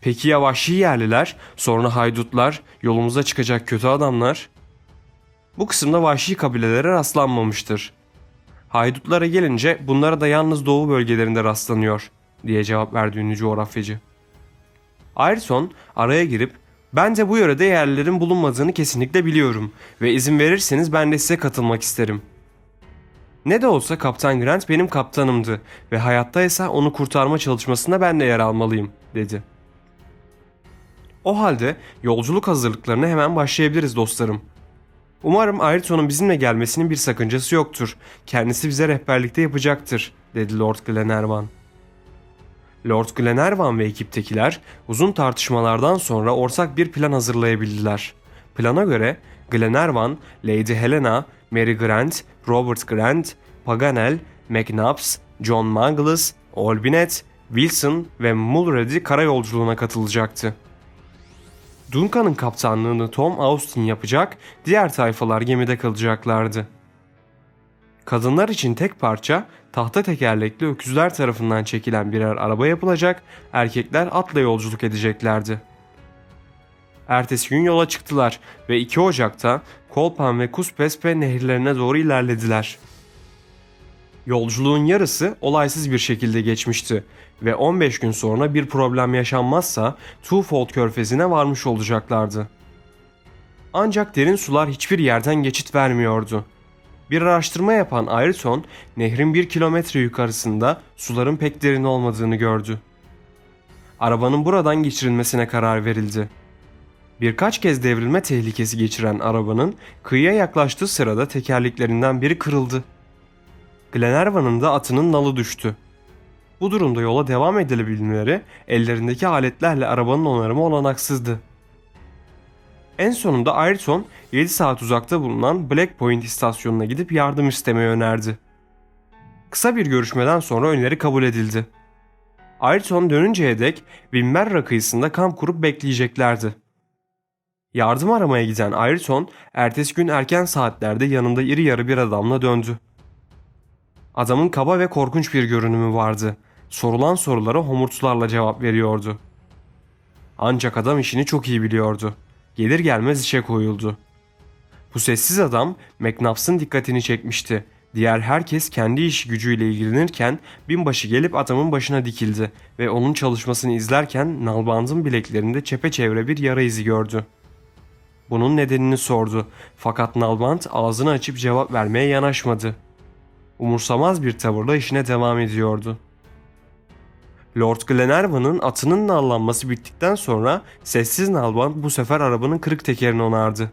Speaker 1: Peki ya vahşi yerliler, sonra haydutlar, yolumuza çıkacak kötü adamlar? Bu kısımda vahşi kabilelere rastlanmamıştır. Haydutlara gelince bunlara da yalnız doğu bölgelerinde rastlanıyor diye cevap verdi ünlü coğrafyacı. Ayrton araya girip ben de bu yörede yerlerin bulunmadığını kesinlikle biliyorum ve izin verirseniz ben de size katılmak isterim. Ne de olsa Kaptan Grant benim kaptanımdı ve hayattaysa onu kurtarma çalışmasında ben de yer almalıyım dedi. O halde yolculuk hazırlıklarına hemen başlayabiliriz dostlarım. Umarım Ayrton'un bizimle gelmesinin bir sakıncası yoktur. Kendisi bize rehberlikte yapacaktır, dedi Lord Glenarvan. Lord Glenarvan ve ekiptekiler uzun tartışmalardan sonra ortak bir plan hazırlayabildiler. Plana göre Glenarvan, Lady Helena, Mary Grant, Robert Grant, Paganel, McNabbs, John Mangles, Olbinet, Wilson ve Mulready karayolculuğuna katılacaktı. Duncan'ın kaptanlığını Tom Austin yapacak, diğer tayfalar gemide kalacaklardı. Kadınlar için tek parça tahta tekerlekli öküzler tarafından çekilen birer araba yapılacak, erkekler atla yolculuk edeceklerdi. Ertesi gün yola çıktılar ve 2 Ocak'ta Kolpan ve Kuspespe nehirlerine doğru ilerlediler. Yolculuğun yarısı olaysız bir şekilde geçmişti ve 15 gün sonra bir problem yaşanmazsa Twofold körfezine varmış olacaklardı. Ancak derin sular hiçbir yerden geçit vermiyordu. Bir araştırma yapan Ayrton, nehrin bir kilometre yukarısında suların pek derin olmadığını gördü. Arabanın buradan geçirilmesine karar verildi. Birkaç kez devrilme tehlikesi geçiren arabanın kıyıya yaklaştığı sırada tekerleklerinden biri kırıldı. Glenarvan'ın da atının nalı düştü. Bu durumda yola devam edilebilmeleri ellerindeki aletlerle arabanın onarımı olanaksızdı. En sonunda Ayrton 7 saat uzakta bulunan Black Point istasyonuna gidip yardım istemeyi önerdi. Kısa bir görüşmeden sonra öneri kabul edildi. Ayrton dönünceye dek Wimmerra kıyısında kamp kurup bekleyeceklerdi. Yardım aramaya giden Ayrton ertesi gün erken saatlerde yanında iri yarı bir adamla döndü. Adamın kaba ve korkunç bir görünümü vardı. Sorulan sorulara homurtularla cevap veriyordu. Ancak adam işini çok iyi biliyordu. Gelir gelmez işe koyuldu. Bu sessiz adam McNabbs'ın dikkatini çekmişti. Diğer herkes kendi iş gücüyle ilgilenirken binbaşı gelip adamın başına dikildi ve onun çalışmasını izlerken Nalband'ın bileklerinde çepeçevre bir yara izi gördü. Bunun nedenini sordu fakat Nalband ağzını açıp cevap vermeye yanaşmadı. Umursamaz bir tavırla işine devam ediyordu. Lord Glenarvan'ın atının nallanması bittikten sonra sessiz Nalband bu sefer arabanın kırık tekerini onardı.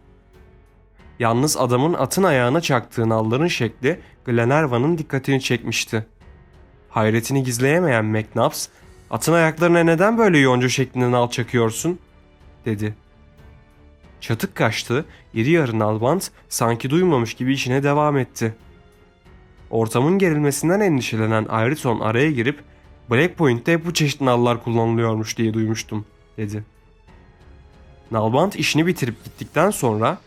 Speaker 1: Yalnız adamın atın ayağına çaktığı nalların şekli Glenarvan'ın dikkatini çekmişti. Hayretini gizleyemeyen McNabbs, atın ayaklarına neden böyle yonca şeklinde nal çakıyorsun? dedi. Çatık kaçtı, iri yarı nalband sanki duymamış gibi işine devam etti. Ortamın gerilmesinden endişelenen Ayrton araya girip Black Point'te bu çeşit nallar kullanılıyormuş diye duymuştum, dedi. Nalband işini bitirip gittikten sonra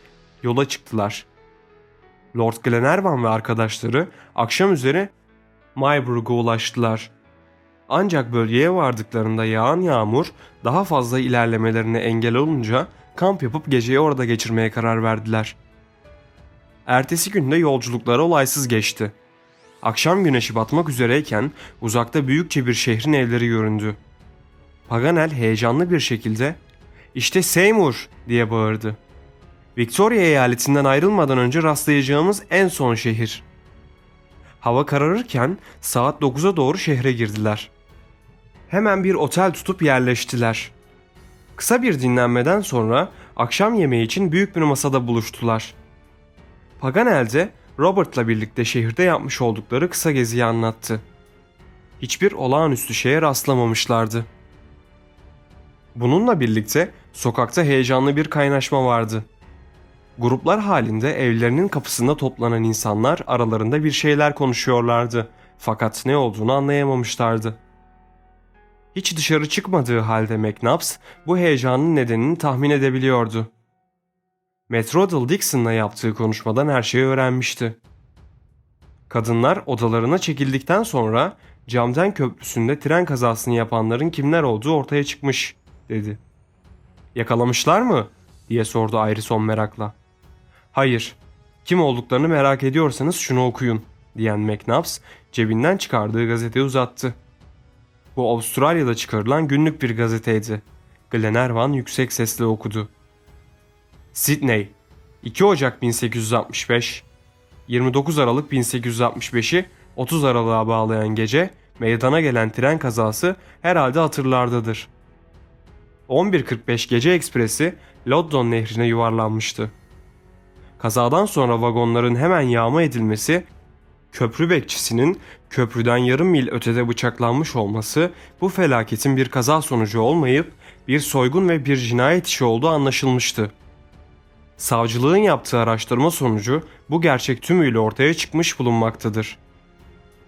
Speaker 1: yola çıktılar. Lord Glenarvan ve arkadaşları akşam üzeri Mayburg'a ulaştılar. Ancak bölgeye vardıklarında yağan yağmur daha fazla ilerlemelerine engel olunca kamp yapıp geceyi orada geçirmeye karar verdiler. Ertesi günde yolculukları olaysız geçti. Akşam güneşi batmak üzereyken uzakta büyükçe bir şehrin evleri göründü. Paganel heyecanlı bir şekilde ''İşte Seymour!'' diye bağırdı. Victoria eyaletinden ayrılmadan önce rastlayacağımız en son şehir. Hava kararırken saat 9'a doğru şehre girdiler. Hemen bir otel tutup yerleştiler. Kısa bir dinlenmeden sonra akşam yemeği için büyük bir masada buluştular. Paganel de Robert'la birlikte şehirde yapmış oldukları kısa geziyi anlattı. Hiçbir olağanüstü şeye rastlamamışlardı. Bununla birlikte sokakta heyecanlı bir kaynaşma vardı. Gruplar halinde evlerinin kapısında toplanan insanlar aralarında bir şeyler konuşuyorlardı fakat ne olduğunu anlayamamışlardı. Hiç dışarı çıkmadığı halde McNabbs bu heyecanın nedenini tahmin edebiliyordu. Metrodal Dixon'la yaptığı konuşmadan her şeyi öğrenmişti. Kadınlar odalarına çekildikten sonra Camden Köprüsü'nde tren kazasını yapanların kimler olduğu ortaya çıkmış, dedi. Yakalamışlar mı? diye sordu Ayrison merakla. Hayır, kim olduklarını merak ediyorsanız şunu okuyun, diyen McNabbs cebinden çıkardığı gazeteyi uzattı. Bu Avustralya'da çıkarılan günlük bir gazeteydi. Glenarvan yüksek sesle okudu. Sydney 2 Ocak 1865 29 Aralık 1865'i 30 Aralık'a bağlayan gece meydana gelen tren kazası herhalde hatırlardadır. 11.45 gece ekspresi Loddon nehrine yuvarlanmıştı. Kazadan sonra vagonların hemen yağma edilmesi, köprü bekçisinin köprüden yarım mil ötede bıçaklanmış olması bu felaketin bir kaza sonucu olmayıp bir soygun ve bir cinayet işi olduğu anlaşılmıştı. Savcılığın yaptığı araştırma sonucu bu gerçek tümüyle ortaya çıkmış bulunmaktadır.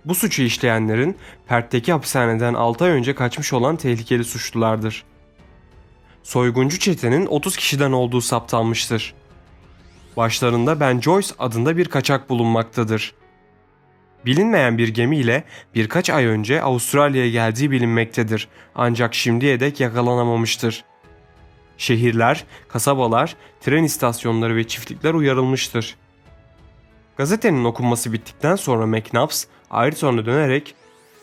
Speaker 1: Bu suçu işleyenlerin Pert'teki hapishaneden 6 ay önce kaçmış olan tehlikeli suçlulardır. Soyguncu çetenin 30 kişiden olduğu saptanmıştır. Başlarında Ben Joyce adında bir kaçak bulunmaktadır. Bilinmeyen bir gemiyle birkaç ay önce Avustralya'ya geldiği bilinmektedir ancak şimdiye dek yakalanamamıştır. Şehirler, kasabalar, tren istasyonları ve çiftlikler uyarılmıştır. Gazetenin okunması bittikten sonra McNabbs Ayrton'a dönerek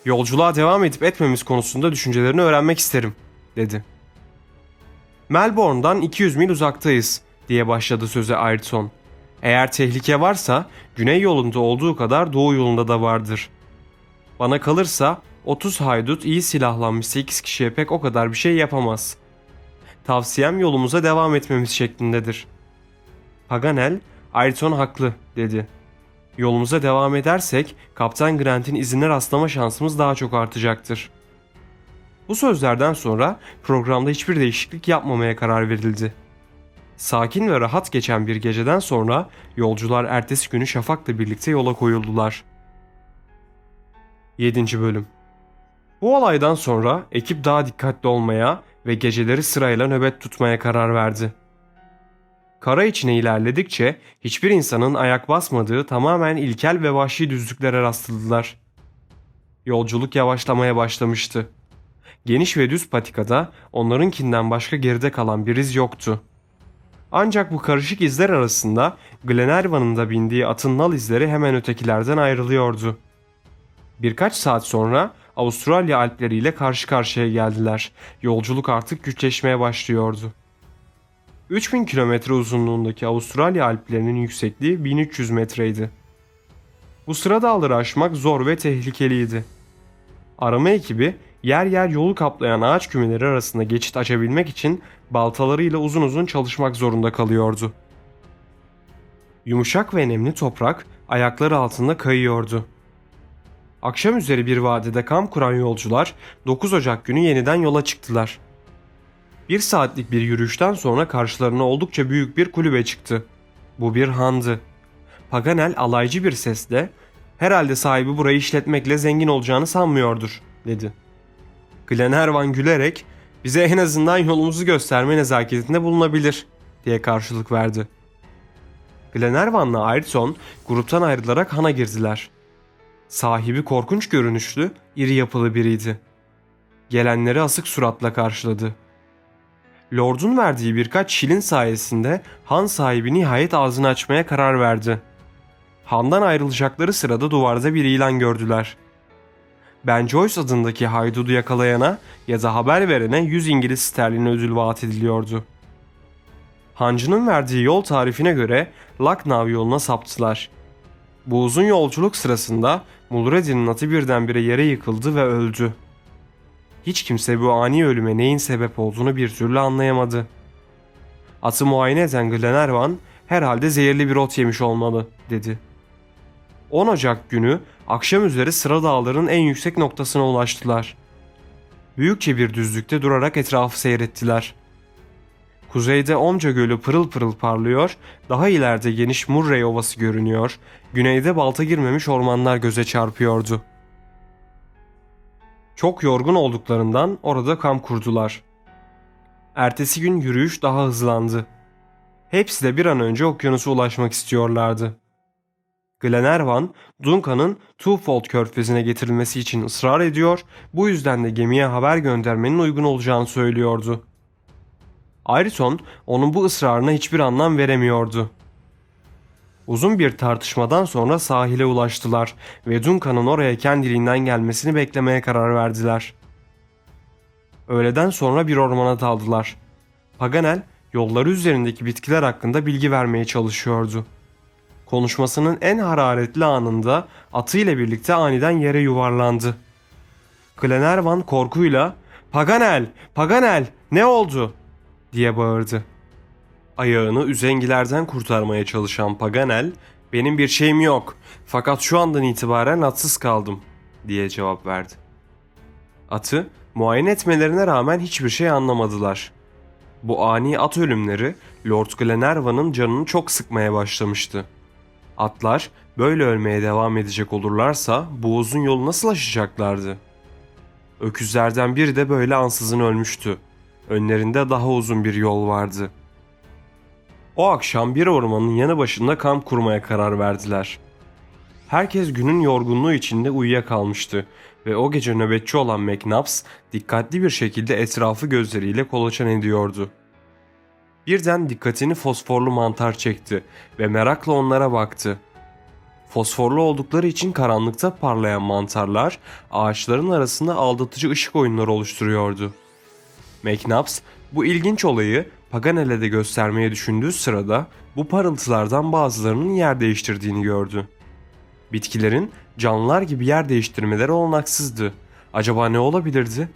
Speaker 1: yolculuğa devam edip etmemiz konusunda düşüncelerini öğrenmek isterim dedi. Melbourne'dan 200 mil uzaktayız diye başladı söze Ayrton. Eğer tehlike varsa güney yolunda olduğu kadar doğu yolunda da vardır. Bana kalırsa 30 haydut iyi silahlanmış 8 kişiye pek o kadar bir şey yapamaz. Tavsiyem yolumuza devam etmemiz şeklindedir. Paganel, Ayrton haklı dedi. Yolumuza devam edersek Kaptan Grant'in izine rastlama şansımız daha çok artacaktır. Bu sözlerden sonra programda hiçbir değişiklik yapmamaya karar verildi. Sakin ve rahat geçen bir geceden sonra yolcular ertesi günü Şafak'la birlikte yola koyuldular. 7. Bölüm Bu olaydan sonra ekip daha dikkatli olmaya ve geceleri sırayla nöbet tutmaya karar verdi. Kara içine ilerledikçe hiçbir insanın ayak basmadığı tamamen ilkel ve vahşi düzlüklere rastladılar. Yolculuk yavaşlamaya başlamıştı. Geniş ve düz patikada onlarınkinden başka geride kalan bir iz yoktu. Ancak bu karışık izler arasında Glenarvan'ın da bindiği atın nal izleri hemen ötekilerden ayrılıyordu. Birkaç saat sonra Avustralya Alpleriyle karşı karşıya geldiler. Yolculuk artık güçleşmeye başlıyordu. 3000 kilometre uzunluğundaki Avustralya Alplerinin yüksekliği 1300 metreydi. Bu sıra dağları aşmak zor ve tehlikeliydi. Arama ekibi yer yer yolu kaplayan ağaç kümeleri arasında geçit açabilmek için baltalarıyla uzun uzun çalışmak zorunda kalıyordu. Yumuşak ve nemli toprak ayakları altında kayıyordu. Akşam üzeri bir vadide kamp kuran yolcular 9 Ocak günü yeniden yola çıktılar. Bir saatlik bir yürüyüşten sonra karşılarına oldukça büyük bir kulübe çıktı. Bu bir handı. Paganel alaycı bir sesle herhalde sahibi burayı işletmekle zengin olacağını sanmıyordur dedi. Glenarvan gülerek bize en azından yolumuzu gösterme nezaketinde bulunabilir diye karşılık verdi. Glenarvan'la Ayrton gruptan ayrılarak hana girdiler. Sahibi korkunç görünüşlü, iri yapılı biriydi. Gelenleri asık suratla karşıladı. Lord'un verdiği birkaç şilin sayesinde han sahibi nihayet ağzını açmaya karar verdi. Handan ayrılacakları sırada duvarda bir ilan gördüler. Ben Joyce adındaki haydudu yakalayana ya da haber verene 100 İngiliz sterlini ödül vaat ediliyordu. Hancının verdiği yol tarifine göre Lucknow yoluna saptılar. Bu uzun yolculuk sırasında Mulready'nin atı birdenbire yere yıkıldı ve öldü. Hiç kimse bu ani ölüme neyin sebep olduğunu bir türlü anlayamadı. Atı muayene eden Glenarvan herhalde zehirli bir ot yemiş olmalı dedi. 10 Ocak günü akşam üzeri Sıra Dağları'nın en yüksek noktasına ulaştılar. Büyükçe bir düzlükte durarak etrafı seyrettiler. Kuzeyde Omca Gölü pırıl pırıl parlıyor, daha ileride geniş Murray Ovası görünüyor, güneyde balta girmemiş ormanlar göze çarpıyordu. Çok yorgun olduklarından orada kamp kurdular. Ertesi gün yürüyüş daha hızlandı. Hepsi de bir an önce okyanusa ulaşmak istiyorlardı. Glenarvan, Duncan'ın Twofold körfezine getirilmesi için ısrar ediyor, bu yüzden de gemiye haber göndermenin uygun olacağını söylüyordu. Ayrton onun bu ısrarına hiçbir anlam veremiyordu. Uzun bir tartışmadan sonra sahile ulaştılar ve Duncan'ın oraya kendiliğinden gelmesini beklemeye karar verdiler. Öğleden sonra bir ormana daldılar. Paganel yolları üzerindeki bitkiler hakkında bilgi vermeye çalışıyordu. Konuşmasının en hararetli anında atı ile birlikte aniden yere yuvarlandı. Glenarvan korkuyla ''Paganel! Paganel! Ne oldu?'' Diye bağırdı. Ayağını üzengilerden kurtarmaya çalışan Paganel, benim bir şeyim yok fakat şu andan itibaren atsız kaldım diye cevap verdi. Atı muayene etmelerine rağmen hiçbir şey anlamadılar. Bu ani at ölümleri Lord Glenarvan'ın canını çok sıkmaya başlamıştı. Atlar böyle ölmeye devam edecek olurlarsa bu uzun yolu nasıl aşacaklardı? Öküzlerden biri de böyle ansızın ölmüştü. Önlerinde daha uzun bir yol vardı. O akşam bir ormanın yanı başında kamp kurmaya karar verdiler. Herkes günün yorgunluğu içinde uyuyakalmıştı ve o gece nöbetçi olan McNabbs dikkatli bir şekilde etrafı gözleriyle kolaçan ediyordu. Birden dikkatini fosforlu mantar çekti ve merakla onlara baktı. Fosforlu oldukları için karanlıkta parlayan mantarlar ağaçların arasında aldatıcı ışık oyunları oluşturuyordu. McNabbs bu ilginç olayı Paganel'e de göstermeye düşündüğü sırada bu parıltılardan bazılarının yer değiştirdiğini gördü. Bitkilerin canlılar gibi yer değiştirmeleri olanaksızdı. Acaba ne olabilirdi?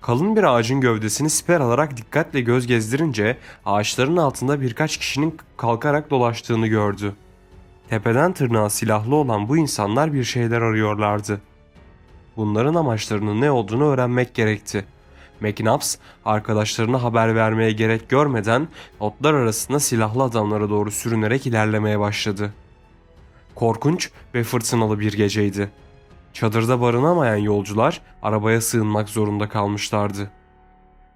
Speaker 1: Kalın bir ağacın gövdesini siper alarak dikkatle göz gezdirince ağaçların altında birkaç kişinin kalkarak dolaştığını gördü. Tepeden tırnağa silahlı olan bu insanlar bir şeyler arıyorlardı. Bunların amaçlarının ne olduğunu öğrenmek gerekti. McNabbs arkadaşlarına haber vermeye gerek görmeden otlar arasında silahlı adamlara doğru sürünerek ilerlemeye başladı. Korkunç ve fırtınalı bir geceydi. Çadırda barınamayan yolcular arabaya sığınmak zorunda kalmışlardı.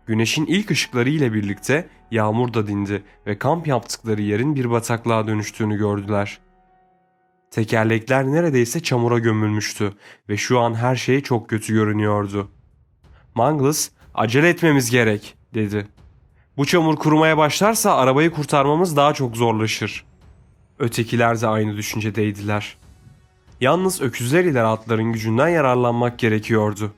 Speaker 1: Güneşin ilk ışıkları ile birlikte yağmur da dindi ve kamp yaptıkları yerin bir bataklığa dönüştüğünü gördüler. Tekerlekler neredeyse çamura gömülmüştü ve şu an her şey çok kötü görünüyordu. Mangles, acele etmemiz gerek, dedi. Bu çamur kurumaya başlarsa arabayı kurtarmamız daha çok zorlaşır. Ötekiler de aynı düşüncedeydiler. Yalnız öküzler ile atların gücünden yararlanmak gerekiyordu.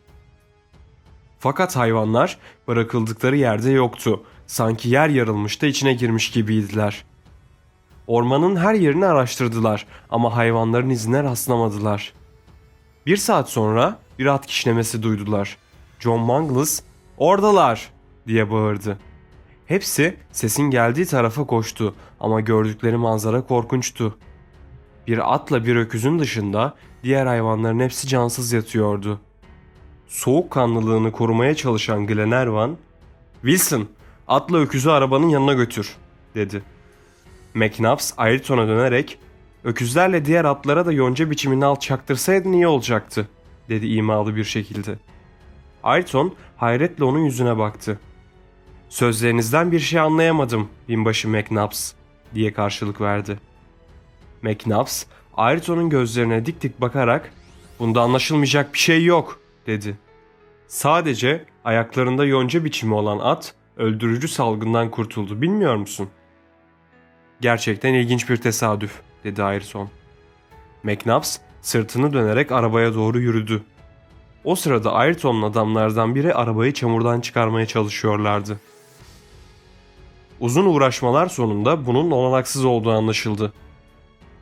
Speaker 1: Fakat hayvanlar bırakıldıkları yerde yoktu. Sanki yer yarılmış da içine girmiş gibiydiler. Ormanın her yerini araştırdılar ama hayvanların izine rastlamadılar. Bir saat sonra bir at kişnemesi duydular. John Mangles, oradalar diye bağırdı. Hepsi sesin geldiği tarafa koştu ama gördükleri manzara korkunçtu. Bir atla bir öküzün dışında diğer hayvanların hepsi cansız yatıyordu. Soğukkanlılığını korumaya çalışan Glenarvan, ''Wilson, atla öküzü arabanın yanına götür.'' dedi. McNabbs Ayrton'a dönerek, ''Öküzlerle diğer atlara da yonca biçimini alçaktırsaydın iyi olacaktı.'' dedi imalı bir şekilde. Ayrton hayretle onun yüzüne baktı. ''Sözlerinizden bir şey anlayamadım binbaşı McNabbs.'' diye karşılık verdi. McNabbs, Ayrton'un gözlerine dik dik bakarak ''Bunda anlaşılmayacak bir şey yok.'' dedi. Sadece ayaklarında yonca biçimi olan at öldürücü salgından kurtuldu bilmiyor musun? Gerçekten ilginç bir tesadüf dedi Ayrton. McNabbs sırtını dönerek arabaya doğru yürüdü. O sırada Ayrton'un adamlardan biri arabayı çamurdan çıkarmaya çalışıyorlardı. Uzun uğraşmalar sonunda bunun olanaksız olduğu anlaşıldı.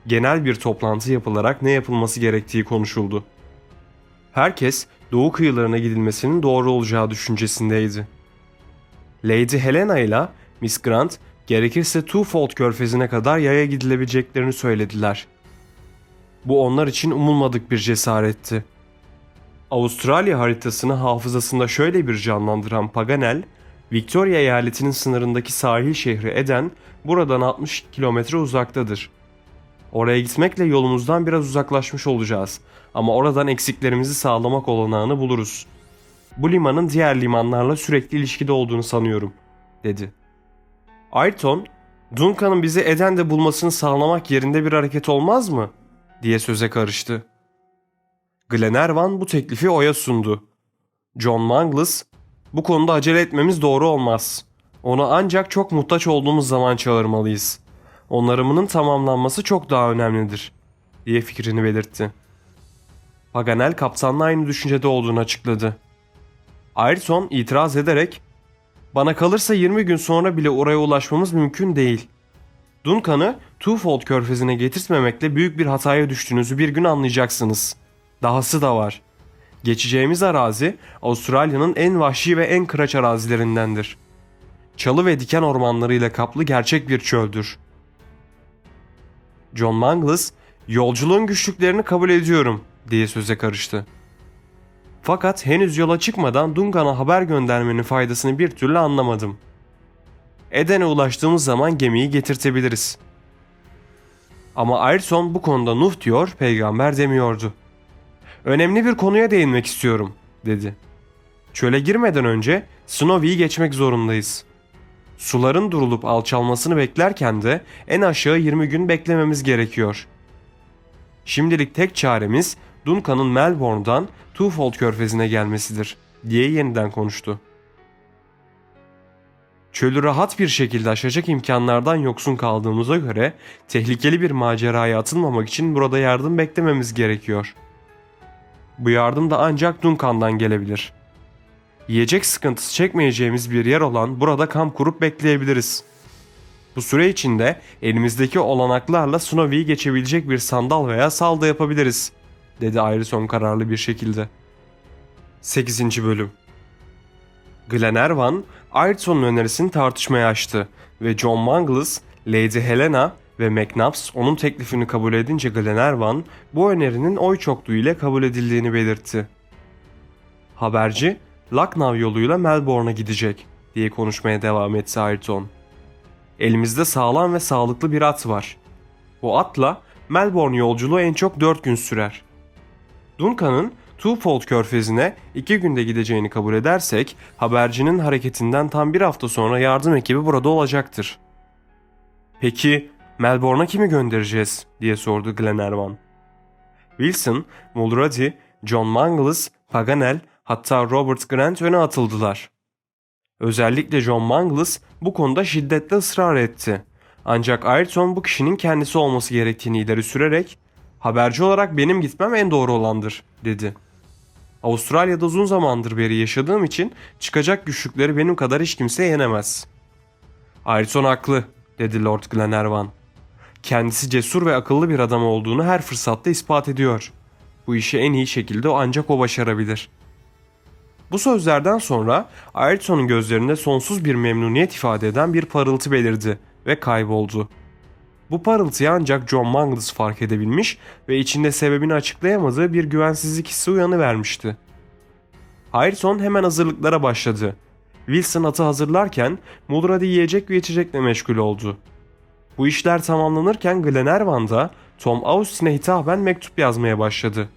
Speaker 1: Genel bir toplantı yapılarak ne yapılması gerektiği konuşuldu. Herkes doğu kıyılarına gidilmesinin doğru olacağı düşüncesindeydi. Lady Helena ile Miss Grant gerekirse Twofold körfezine kadar yaya gidilebileceklerini söylediler. Bu onlar için umulmadık bir cesaretti. Avustralya haritasını hafızasında şöyle bir canlandıran Paganel, Victoria eyaletinin sınırındaki sahil şehri Eden buradan 60 kilometre uzaktadır. Oraya gitmekle yolumuzdan biraz uzaklaşmış olacağız ama oradan eksiklerimizi sağlamak olanağını buluruz. Bu limanın diğer limanlarla sürekli ilişkide olduğunu sanıyorum, dedi. Ayrton, Duncan'ın bizi Eden'de bulmasını sağlamak yerinde bir hareket olmaz mı? diye söze karıştı. Glenarvan bu teklifi O'ya sundu. John Mangles, bu konuda acele etmemiz doğru olmaz. Onu ancak çok muhtaç olduğumuz zaman çağırmalıyız. Onarımının tamamlanması çok daha önemlidir, diye fikrini belirtti. Paganel kaptanla aynı düşüncede olduğunu açıkladı. Ayrton itiraz ederek bana kalırsa 20 gün sonra bile oraya ulaşmamız mümkün değil. Duncan'ı Twofold körfezine getirtmemekle büyük bir hataya düştüğünüzü bir gün anlayacaksınız. Dahası da var. Geçeceğimiz arazi Avustralya'nın en vahşi ve en kıraç arazilerindendir. Çalı ve diken ormanlarıyla kaplı gerçek bir çöldür. John Mangles, yolculuğun güçlüklerini kabul ediyorum diye söze karıştı. Fakat henüz yola çıkmadan Duncan'a haber göndermenin faydasını bir türlü anlamadım. Eden'e ulaştığımız zaman gemiyi getirtebiliriz. Ama Ayrton bu konuda Nuh diyor, peygamber demiyordu. Önemli bir konuya değinmek istiyorum, dedi. Çöle girmeden önce Snowy'yi geçmek zorundayız. Suların durulup alçalmasını beklerken de en aşağı 20 gün beklememiz gerekiyor. Şimdilik tek çaremiz Duncan'ın Melbourne'dan Twofold körfezine gelmesidir diye yeniden konuştu. Çölü rahat bir şekilde aşacak imkanlardan yoksun kaldığımıza göre tehlikeli bir maceraya atılmamak için burada yardım beklememiz gerekiyor. Bu yardım da ancak Duncan'dan gelebilir. Yiyecek sıkıntısı çekmeyeceğimiz bir yer olan burada kamp kurup bekleyebiliriz. Bu süre içinde elimizdeki olanaklarla Snowy'yi geçebilecek bir sandal veya salda yapabiliriz, dedi Ireson kararlı bir şekilde. 8. Bölüm Glenarvan, Ayrton'un önerisini tartışmaya açtı ve John Mangles, Lady Helena ve McNabbs onun teklifini kabul edince Glenarvan bu önerinin oy çokluğu ile kabul edildiğini belirtti. Haberci, Lucknow yoluyla Melbourne'a gidecek diye konuşmaya devam etti Ayrton. Elimizde sağlam ve sağlıklı bir at var. Bu atla Melbourne yolculuğu en çok 4 gün sürer. Duncan'ın Twofold körfezine 2 günde gideceğini kabul edersek habercinin hareketinden tam bir hafta sonra yardım ekibi burada olacaktır. Peki Melbourne'a kimi göndereceğiz diye sordu Glenarvan. Wilson, Mulrady, John Mangles, Paganel hatta Robert Grant öne atıldılar. Özellikle John Mangles bu konuda şiddetle ısrar etti. Ancak Ayrton bu kişinin kendisi olması gerektiğini ileri sürerek haberci olarak benim gitmem en doğru olandır dedi. Avustralya'da uzun zamandır beri yaşadığım için çıkacak güçlükleri benim kadar hiç kimse yenemez. Ayrton haklı dedi Lord Glenarvan. Kendisi cesur ve akıllı bir adam olduğunu her fırsatta ispat ediyor. Bu işi en iyi şekilde ancak o başarabilir. Bu sözlerden sonra Ayrton'un gözlerinde sonsuz bir memnuniyet ifade eden bir parıltı belirdi ve kayboldu. Bu parıltıyı ancak John Mangles fark edebilmiş ve içinde sebebini açıklayamadığı bir güvensizlik hissi uyanıvermişti. Ayrton hemen hazırlıklara başladı. Wilson atı hazırlarken Mulrady yiyecek ve içecekle meşgul oldu. Bu işler tamamlanırken Glenarvan da Tom Austin'e hitaben mektup yazmaya başladı.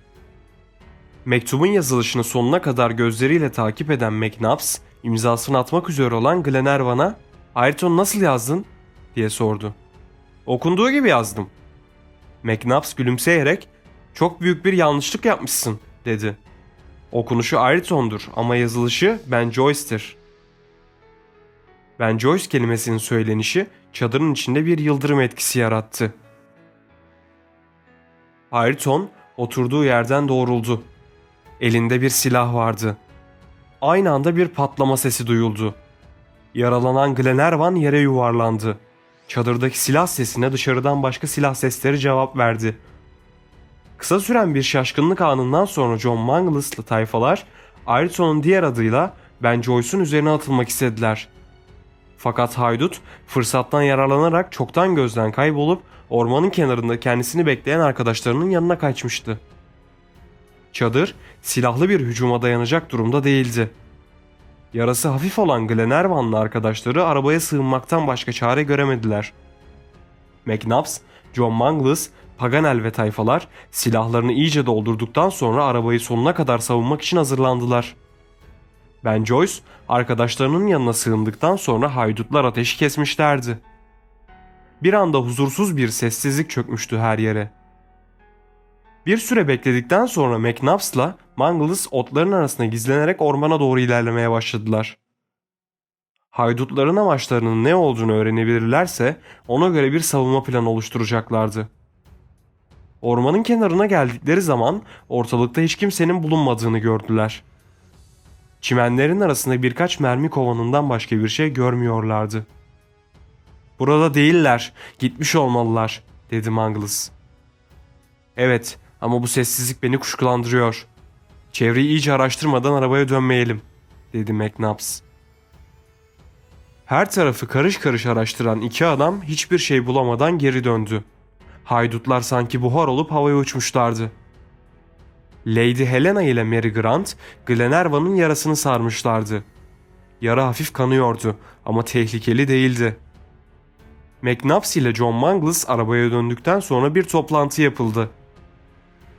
Speaker 1: Mektubun yazılışını sonuna kadar gözleriyle takip eden McNabbs, imzasını atmak üzere olan Glenarvan'a ''Ayrton nasıl yazdın?'' diye sordu. ''Okunduğu gibi yazdım.'' McNabbs gülümseyerek ''Çok büyük bir yanlışlık yapmışsın.'' dedi. Okunuşu Ayrton'dur ama yazılışı Ben Joyce'tir. Ben Joyce kelimesinin söylenişi çadırın içinde bir yıldırım etkisi yarattı. Ayrton oturduğu yerden doğruldu. Elinde bir silah vardı. Aynı anda bir patlama sesi duyuldu. Yaralanan Glenarvan yere yuvarlandı. Çadırdaki silah sesine dışarıdan başka silah sesleri cevap verdi. Kısa süren bir şaşkınlık anından sonra John Mangles'lı tayfalar Ayrton'un diğer adıyla Ben Joyce'un üzerine atılmak istediler. Fakat haydut fırsattan yararlanarak çoktan gözden kaybolup ormanın kenarında kendisini bekleyen arkadaşlarının yanına kaçmıştı. Çadır silahlı bir hücuma dayanacak durumda değildi. Yarası hafif olan Glenarvan'lı arkadaşları arabaya sığınmaktan başka çare göremediler. McNabbs, John Mangles, Paganel ve tayfalar silahlarını iyice doldurduktan sonra arabayı sonuna kadar savunmak için hazırlandılar. Ben Joyce arkadaşlarının yanına sığındıktan sonra haydutlar ateşi kesmişlerdi. Bir anda huzursuz bir sessizlik çökmüştü her yere. Bir süre bekledikten sonra McNabbs'la Mangles otların arasına gizlenerek ormana doğru ilerlemeye başladılar. Haydutların amaçlarının ne olduğunu öğrenebilirlerse ona göre bir savunma planı oluşturacaklardı. Ormanın kenarına geldikleri zaman ortalıkta hiç kimsenin bulunmadığını gördüler. Çimenlerin arasında birkaç mermi kovanından başka bir şey görmüyorlardı. Burada değiller, gitmiş olmalılar, dedi Mangles. Evet, ama bu sessizlik beni kuşkulandırıyor. Çevreyi iyice araştırmadan arabaya dönmeyelim, dedi McNabbs. Her tarafı karış karış araştıran iki adam hiçbir şey bulamadan geri döndü. Haydutlar sanki buhar olup havaya uçmuşlardı. Lady Helena ile Mary Grant Glenarvan'ın yarasını sarmışlardı. Yara hafif kanıyordu ama tehlikeli değildi. McNabbs ile John Mangles arabaya döndükten sonra bir toplantı yapıldı.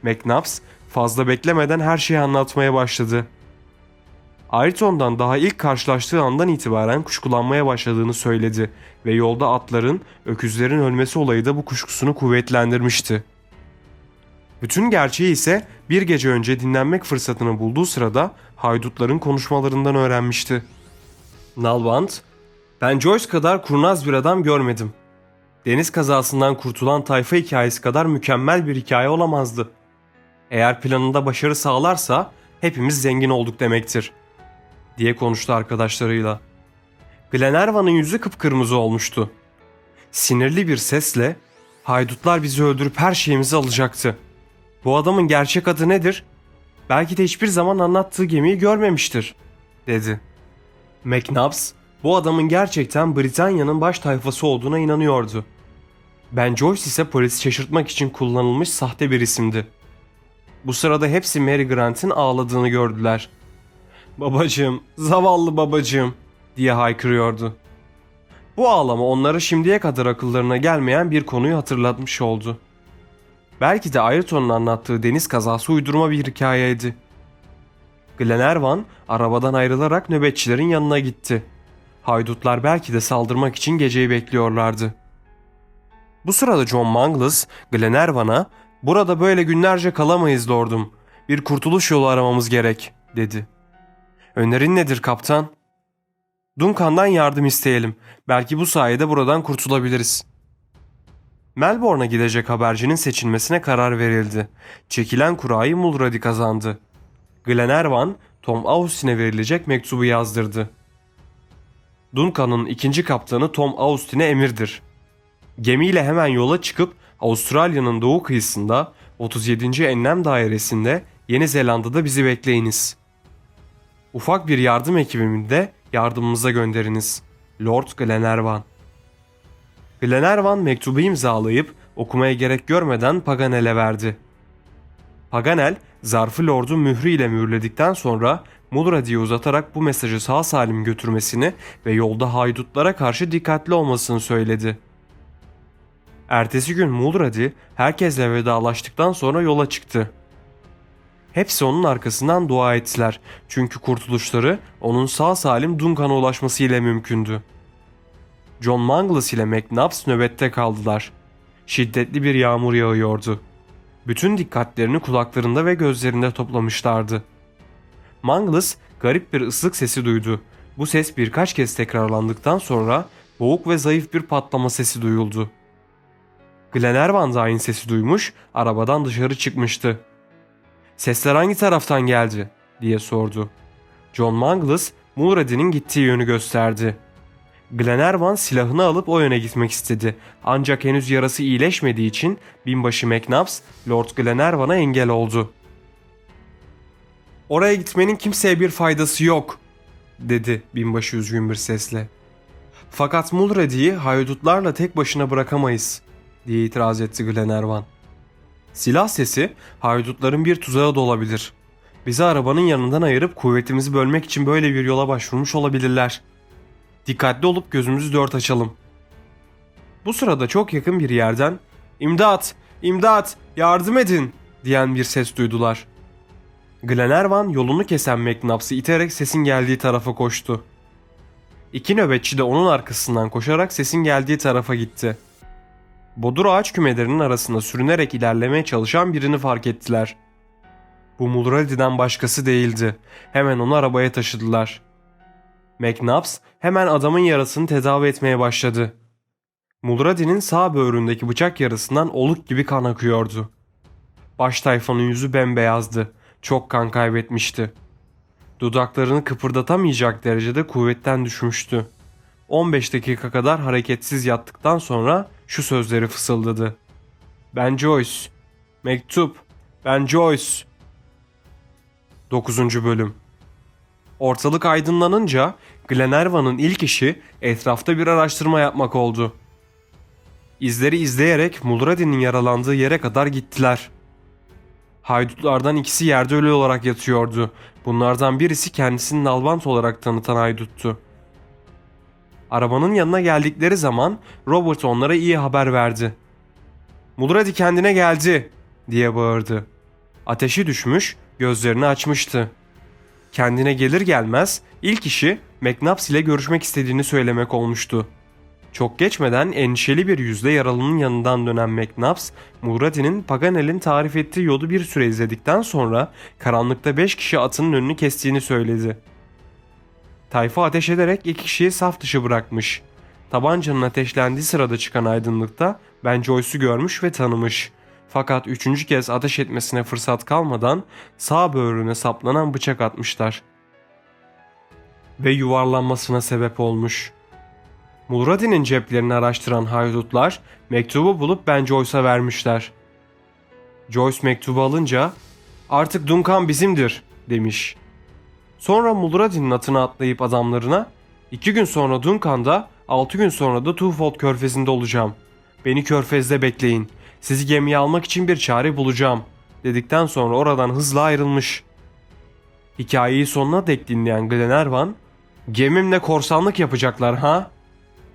Speaker 1: McNabbs fazla beklemeden her şeyi anlatmaya başladı. Ayrton'dan daha ilk karşılaştığı andan itibaren kuşkulanmaya başladığını söyledi ve yolda atların, öküzlerin ölmesi olayı da bu kuşkusunu kuvvetlendirmişti. Bütün gerçeği ise bir gece önce dinlenmek fırsatını bulduğu sırada haydutların konuşmalarından öğrenmişti. Nalbant, Ben Joyce kadar kurnaz bir adam görmedim. Deniz kazasından kurtulan tayfa hikayesi kadar mükemmel bir hikaye olamazdı. Eğer planında başarı sağlarsa hepimiz zengin olduk demektir. Diye konuştu arkadaşlarıyla. Glenarvan'ın yüzü kıpkırmızı olmuştu. Sinirli bir sesle haydutlar bizi öldürüp her şeyimizi alacaktı. Bu adamın gerçek adı nedir? Belki de hiçbir zaman anlattığı gemiyi görmemiştir, dedi. McNabbs, bu adamın gerçekten Britanya'nın baş tayfası olduğuna inanıyordu. Ben Joyce ise polisi şaşırtmak için kullanılmış sahte bir isimdi. Bu sırada hepsi Mary Grant'in ağladığını gördüler. Babacığım, zavallı babacığım diye haykırıyordu. Bu ağlama onlara şimdiye kadar akıllarına gelmeyen bir konuyu hatırlatmış oldu. Belki de Ayrton'un anlattığı deniz kazası uydurma bir hikayeydi. Glenarvan arabadan ayrılarak nöbetçilerin yanına gitti. Haydutlar belki de saldırmak için geceyi bekliyorlardı. Bu sırada John Mangles, Glenarvan'a ''Burada böyle günlerce kalamayız lordum. Bir kurtuluş yolu aramamız gerek.'' dedi. ''Önerin nedir kaptan?'' ''Duncan'dan yardım isteyelim. Belki bu sayede buradan kurtulabiliriz.'' Melbourne'a gidecek habercinin seçilmesine karar verildi. Çekilen kurayı Mulrady kazandı. Glenarvan, Tom Austin'e verilecek mektubu yazdırdı. Duncan'ın ikinci kaptanı Tom Austin'e emirdir. Gemiyle hemen yola çıkıp Avustralya'nın doğu kıyısında 37. Enlem Dairesi'nde Yeni Zelanda'da bizi bekleyiniz. Ufak bir yardım ekibiminde yardımımıza gönderiniz. Lord Glenarvan Glenarvan mektubu imzalayıp okumaya gerek görmeden Paganel'e verdi. Paganel zarfı Lord'un mührü ile mühürledikten sonra Mulrady'yi uzatarak bu mesajı sağ salim götürmesini ve yolda haydutlara karşı dikkatli olmasını söyledi. Ertesi gün Mulrady herkesle vedalaştıktan sonra yola çıktı. Hepsi onun arkasından dua ettiler çünkü kurtuluşları onun sağ salim Duncan'a ulaşması ile mümkündü. John Mangles ile McNabbs nöbette kaldılar. Şiddetli bir yağmur yağıyordu. Bütün dikkatlerini kulaklarında ve gözlerinde toplamışlardı. Mangles garip bir ıslık sesi duydu. Bu ses birkaç kez tekrarlandıktan sonra boğuk ve zayıf bir patlama sesi duyuldu. Da aynı sesi duymuş, arabadan dışarı çıkmıştı. Sesler hangi taraftan geldi diye sordu. John Mangles Mulready'nin gittiği yönü gösterdi. Glenarvan silahını alıp o yöne gitmek istedi. Ancak henüz yarası iyileşmediği için binbaşı McNabbs Lord Glenarvan'a engel oldu. Oraya gitmenin kimseye bir faydası yok, dedi binbaşı üzgün bir sesle. Fakat Mulready'yi haydutlarla tek başına bırakamayız, diye itiraz etti Glenarvan. Silah sesi haydutların bir tuzağı da olabilir. Bizi arabanın yanından ayırıp kuvvetimizi bölmek için böyle bir yola başvurmuş olabilirler. Dikkatli olup gözümüzü dört açalım. Bu sırada çok yakın bir yerden "İmdat, imdat, yardım edin!" diyen bir ses duydular. Glenarvan yolunu kesen McNabbs'ı iterek sesin geldiği tarafa koştu. İki nöbetçi de onun arkasından koşarak sesin geldiği tarafa gitti. Bodur ağaç kümelerinin arasında sürünerek ilerlemeye çalışan birini fark ettiler. Bu Mulrady'den başkası değildi. Hemen onu arabaya taşıdılar. McNabbs hemen adamın yarasını tedavi etmeye başladı. Mulrady'nin sağ böğründeki bıçak yarasından oluk gibi kan akıyordu. Baş tayfanın yüzü bembeyazdı. Çok kan kaybetmişti. Dudaklarını kıpırdatamayacak derecede kuvvetten düşmüştü. 15 dakika kadar hareketsiz yattıktan sonra şu sözleri fısıldadı. Ben Joyce. Mektup. Ben Joyce. 9. Bölüm Ortalık aydınlanınca Glenarvan'ın ilk işi etrafta bir araştırma yapmak oldu. İzleri izleyerek Mulrady'nin yaralandığı yere kadar gittiler. Haydutlardan ikisi yerde ölü olarak yatıyordu. Bunlardan birisi kendisini Nalbant olarak tanıtan hayduttu. Arabanın yanına geldikleri zaman Robert onlara iyi haber verdi. Mulrady kendine geldi diye bağırdı. Ateşi düşmüş, gözlerini açmıştı. Kendine gelir gelmez ilk işi McNabbs ile görüşmek istediğini söylemek olmuştu. Çok geçmeden endişeli bir yüzle yaralının yanından dönen McNabbs, Murady'nin Paganel'in tarif ettiği yolu bir süre izledikten sonra karanlıkta 5 kişi atının önünü kestiğini söyledi. Tayfa ateş ederek iki kişiyi saf dışı bırakmış. Tabancanın ateşlendiği sırada çıkan aydınlıkta Ben Joyce'u görmüş ve tanımış. Fakat üçüncü kez ateş etmesine fırsat kalmadan sağ böğrüne saplanan bıçak atmışlar. Ve yuvarlanmasına sebep olmuş. Mulradi'nin ceplerini araştıran haydutlar mektubu bulup Ben Joyce'a vermişler. Joyce mektubu alınca artık Duncan bizimdir demiş. Sonra Mulradi'nin atına atlayıp adamlarına iki gün sonra Duncan'da altı gün sonra da Twofold körfezinde olacağım. Beni körfezde bekleyin. Sizi gemiye almak için bir çare bulacağım dedikten sonra oradan hızla ayrılmış. Hikayeyi sonuna dek dinleyen Glenarvan gemimle korsanlık yapacaklar ha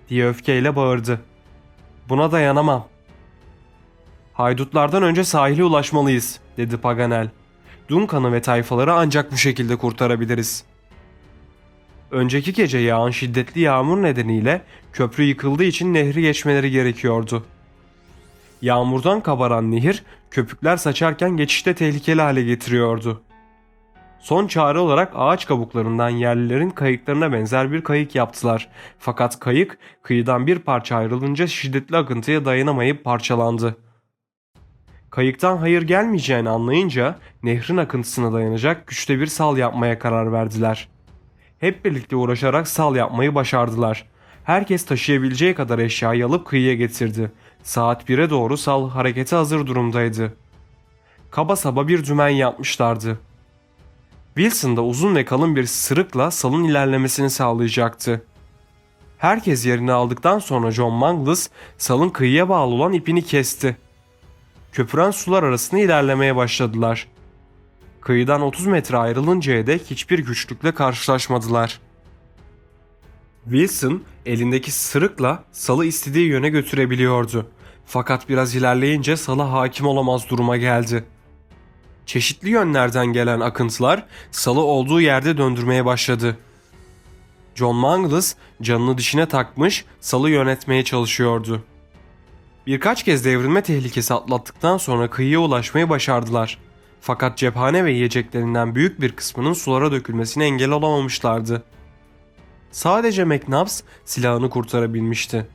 Speaker 1: diye öfkeyle bağırdı. Buna dayanamam. Haydutlardan önce sahile ulaşmalıyız dedi Paganel. Duncan'ı ve tayfaları ancak bu şekilde kurtarabiliriz. Önceki gece yağan şiddetli yağmur nedeniyle köprü yıkıldığı için nehri geçmeleri gerekiyordu. Yağmurdan kabaran nehir köpükler saçarken geçişte tehlikeli hale getiriyordu. Son çare olarak ağaç kabuklarından yerlilerin kayıklarına benzer bir kayık yaptılar. Fakat kayık kıyıdan bir parça ayrılınca şiddetli akıntıya dayanamayıp parçalandı. Kayıktan hayır gelmeyeceğini anlayınca nehrin akıntısına dayanacak güçte bir sal yapmaya karar verdiler. Hep birlikte uğraşarak sal yapmayı başardılar. Herkes taşıyabileceği kadar eşyayı alıp kıyıya getirdi. Saat 1'e doğru sal harekete hazır durumdaydı. Kaba saba bir dümen yapmışlardı. Wilson da uzun ve kalın bir sırıkla salın ilerlemesini sağlayacaktı. Herkes yerini aldıktan sonra John Mangles salın kıyıya bağlı olan ipini kesti. Köpüren sular arasında ilerlemeye başladılar. Kıyıdan 30 metre ayrılıncaya dek hiçbir güçlükle karşılaşmadılar. Wilson elindeki sırıkla salı istediği yöne götürebiliyordu. Fakat biraz ilerleyince salı hakim olamaz duruma geldi. Çeşitli yönlerden gelen akıntılar salı olduğu yerde döndürmeye başladı. John Mangles canını dişine takmış salı yönetmeye çalışıyordu. Birkaç kez devrilme tehlikesi atlattıktan sonra kıyıya ulaşmayı başardılar. Fakat cephane ve yiyeceklerinden büyük bir kısmının sulara dökülmesine engel olamamışlardı. Sadece McNabbs silahını kurtarabilmişti.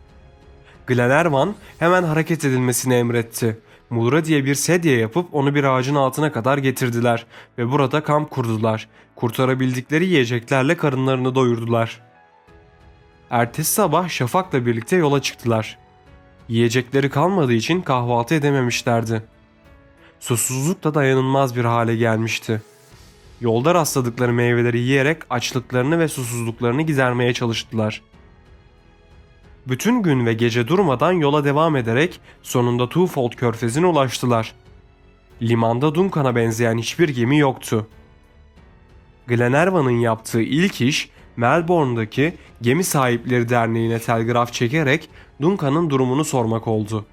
Speaker 1: Glenarvan hemen hareket edilmesini emretti. Mulra diye bir sedye yapıp onu bir ağacın altına kadar getirdiler ve burada kamp kurdular. Kurtarabildikleri yiyeceklerle karınlarını doyurdular. Ertesi sabah Şafak'la birlikte yola çıktılar. Yiyecekleri kalmadığı için kahvaltı edememişlerdi. Susuzluk da dayanılmaz bir hale gelmişti. Yolda rastladıkları meyveleri yiyerek açlıklarını ve susuzluklarını gidermeye çalıştılar. Bütün gün ve gece durmadan yola devam ederek sonunda Twofold körfezine ulaştılar. Limanda Duncan'a benzeyen hiçbir gemi yoktu. Glenarvan'ın yaptığı ilk iş Melbourne'daki Gemi Sahipleri Derneği'ne telgraf çekerek Duncan'ın durumunu sormak oldu.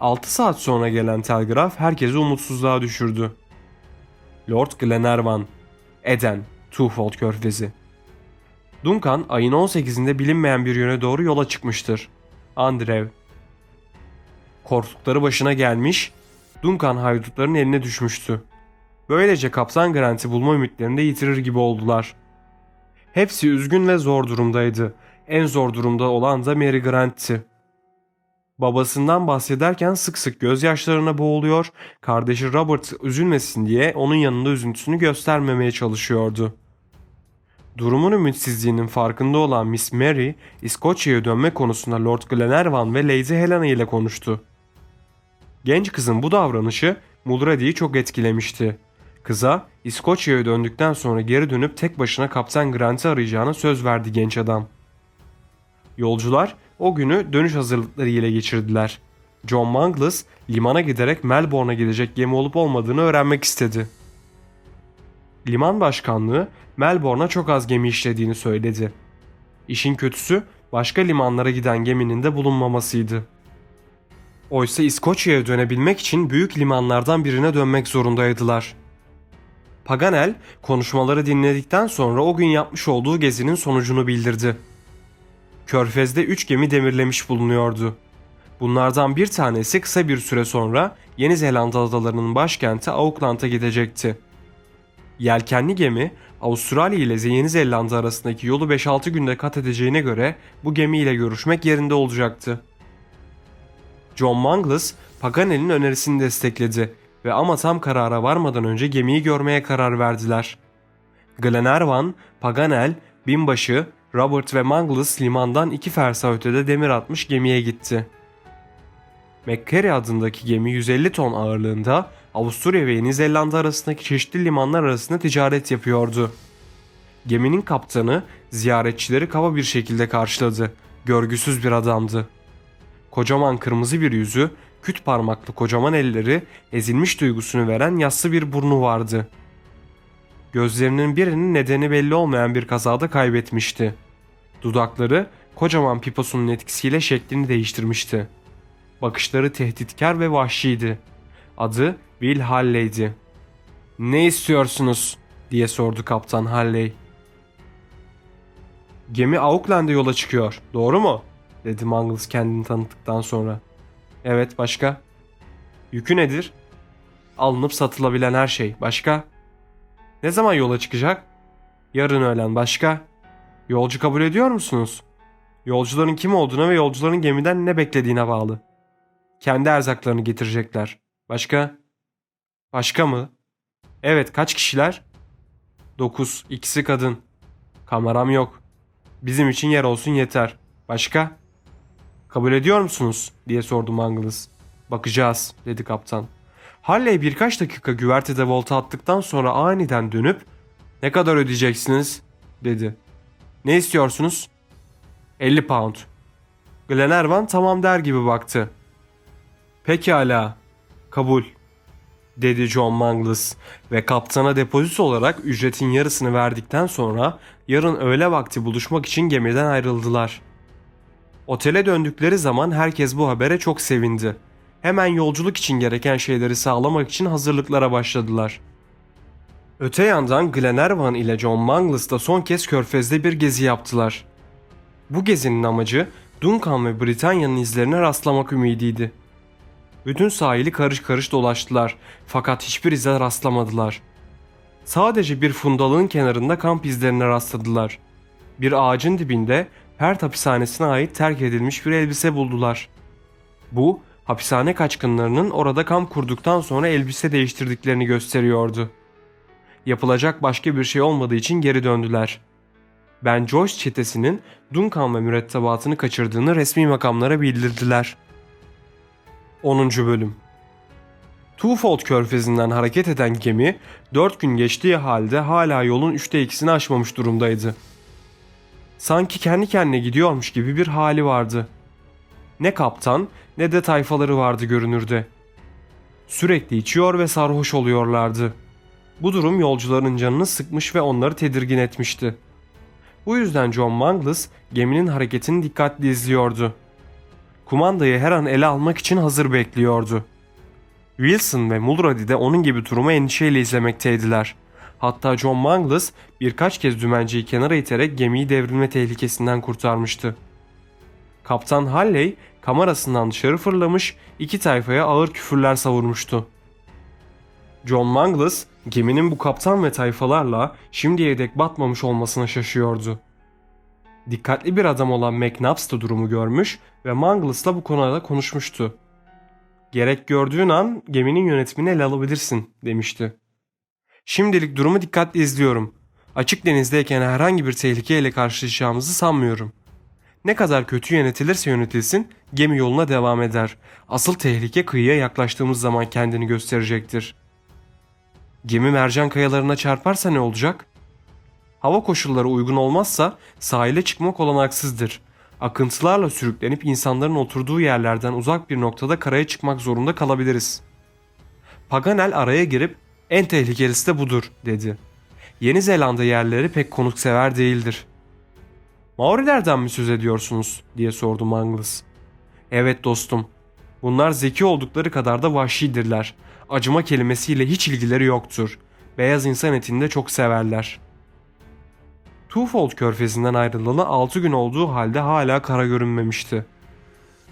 Speaker 1: 6 saat sonra gelen telgraf herkesi umutsuzluğa düşürdü. Lord Glenarvan, Eden, Twofold Körfezi. Duncan ayın 18'inde bilinmeyen bir yöne doğru yola çıkmıştır. Andrew. Korktukları başına gelmiş, Duncan haydutların eline düşmüştü. Böylece Kaptan Grant'i bulma ümitlerini de yitirir gibi oldular. Hepsi üzgün ve zor durumdaydı. En zor durumda olan da Mary Grant'ti. Babasından bahsederken sık sık gözyaşlarına boğuluyor, kardeşi Robert üzülmesin diye onun yanında üzüntüsünü göstermemeye çalışıyordu. Durumun ümitsizliğinin farkında olan Miss Mary, İskoçya'ya dönme konusunda Lord Glenarvan ve Lady Helena ile konuştu. Genç kızın bu davranışı Mulready'yi çok etkilemişti. Kıza İskoçya'ya döndükten sonra geri dönüp tek başına Kaptan Grant'i arayacağına söz verdi genç adam. Yolcular o günü dönüş hazırlıkları ile geçirdiler. John Mangles limana giderek Melbourne'a gidecek gemi olup olmadığını öğrenmek istedi. Liman başkanlığı Melbourne'a çok az gemi işlediğini söyledi. İşin kötüsü başka limanlara giden geminin de bulunmamasıydı. Oysa İskoçya'ya dönebilmek için büyük limanlardan birine dönmek zorundaydılar. Paganel konuşmaları dinledikten sonra o gün yapmış olduğu gezinin sonucunu bildirdi. Körfez'de 3 gemi demirlemiş bulunuyordu. Bunlardan bir tanesi kısa bir süre sonra Yeni Zelanda adalarının başkenti Auckland'a gidecekti. Yelkenli gemi Avustralya ile Yeni Zelanda arasındaki yolu 5-6 günde kat edeceğine göre bu gemiyle görüşmek yerinde olacaktı. John Mangles Paganel'in önerisini destekledi ve ama tam karara varmadan önce gemiyi görmeye karar verdiler. Glenarvan, Paganel, binbaşı, Robert ve Mangles limandan iki fersa ötede demir atmış gemiye gitti. McCary adındaki gemi 150 ton ağırlığında Avusturya ve Yeni Zelanda arasındaki çeşitli limanlar arasında ticaret yapıyordu. Geminin kaptanı ziyaretçileri kaba bir şekilde karşıladı. Görgüsüz bir adamdı. Kocaman kırmızı bir yüzü, küt parmaklı kocaman elleri, ezilmiş duygusunu veren yassı bir burnu vardı. Gözlerinin birinin nedeni belli olmayan bir kazada kaybetmişti. Dudakları kocaman piposunun etkisiyle şeklini değiştirmişti. Bakışları tehditkar ve vahşiydi. Adı Will Halley'di. Ne istiyorsunuz? diye sordu kaptan Halley. Gemi Auckland'a yola çıkıyor. Doğru mu? dedi Mangles kendini tanıttıktan sonra. Evet başka? Yükü nedir? Alınıp satılabilen her şey. Başka? Ne zaman yola çıkacak? Yarın öğlen. Başka? Yolcu kabul ediyor musunuz? Yolcuların kim olduğuna ve yolcuların gemiden ne beklediğine bağlı. Kendi erzaklarını getirecekler. Başka? Başka mı? Evet kaç kişiler? 9. İkisi kadın. Kameram yok. Bizim için yer olsun yeter. Başka? Kabul ediyor musunuz? diye sordu Mangles. Bakacağız dedi kaptan. Halley birkaç dakika güvertede volta attıktan sonra aniden dönüp ne kadar ödeyeceksiniz dedi. Ne istiyorsunuz? 50 pound. Glenarvan tamam der gibi baktı. Pekala. Kabul. Dedi John Mangles ve kaptana depozito olarak ücretin yarısını verdikten sonra yarın öğle vakti buluşmak için gemiden ayrıldılar. Otele döndükleri zaman herkes bu habere çok sevindi. Hemen yolculuk için gereken şeyleri sağlamak için hazırlıklara başladılar. Öte yandan Glenarvan ile John Mangles da son kez körfezde bir gezi yaptılar. Bu gezinin amacı Duncan ve Britanya'nın izlerine rastlamak ümidiydi. Bütün sahili karış karış dolaştılar fakat hiçbir ize rastlamadılar. Sadece bir fundalığın kenarında kamp izlerine rastladılar. Bir ağacın dibinde Perth hapishanesine ait terk edilmiş bir elbise buldular. Bu, hapishane kaçkınlarının orada kamp kurduktan sonra elbise değiştirdiklerini gösteriyordu. Yapılacak başka bir şey olmadığı için geri döndüler. Ben Joyce çetesinin Duncan ve mürettebatını kaçırdığını resmi makamlara bildirdiler. 10. Bölüm Twofold körfezinden hareket eden gemi 4 gün geçtiği halde hala yolun 3'te 2'sini aşmamış durumdaydı. Sanki kendi kendine gidiyormuş gibi bir hali vardı. Ne kaptan ne de tayfaları vardı görünürde. Sürekli içiyor ve sarhoş oluyorlardı. Bu durum yolcuların canını sıkmış ve onları tedirgin etmişti. Bu yüzden John Mangles geminin hareketini dikkatli izliyordu. Kumandayı her an ele almak için hazır bekliyordu. Wilson ve Mulrady de onun gibi durumu endişeyle izlemekteydiler. Hatta John Mangles birkaç kez dümenciyi kenara iterek gemiyi devrilme tehlikesinden kurtarmıştı. Kaptan Halley kamerasından dışarı fırlamış iki tayfaya ağır küfürler savurmuştu. John Mangles geminin bu kaptan ve tayfalarla şimdiye dek batmamış olmasına şaşıyordu. Dikkatli bir adam olan McNabbs da durumu görmüş ve Mangles'la bu konuda konuşmuştu. Gerek gördüğün an geminin yönetimini ele alabilirsin demişti. Şimdilik durumu dikkatli izliyorum. Açık denizdeyken herhangi bir tehlikeyle karşılaşacağımızı sanmıyorum. Ne kadar kötü yönetilirse yönetilsin gemi yoluna devam eder. Asıl tehlike kıyıya yaklaştığımız zaman kendini gösterecektir. Gemi mercan kayalarına çarparsa ne olacak? Hava koşulları uygun olmazsa sahile çıkmak olanaksızdır. Akıntılarla sürüklenip insanların oturduğu yerlerden uzak bir noktada karaya çıkmak zorunda kalabiliriz. Paganel araya girip en tehlikelisi de budur dedi. Yeni Zelanda yerleri pek konuksever değildir. Maorilerden mi söz ediyorsunuz diye sordu Mangles. Evet dostum. Bunlar zeki oldukları kadar da vahşidirler. Acıma kelimesiyle hiç ilgileri yoktur. Beyaz insan etini de çok severler. Twofold körfezinden ayrılalı 6 gün olduğu halde hala kara görünmemişti.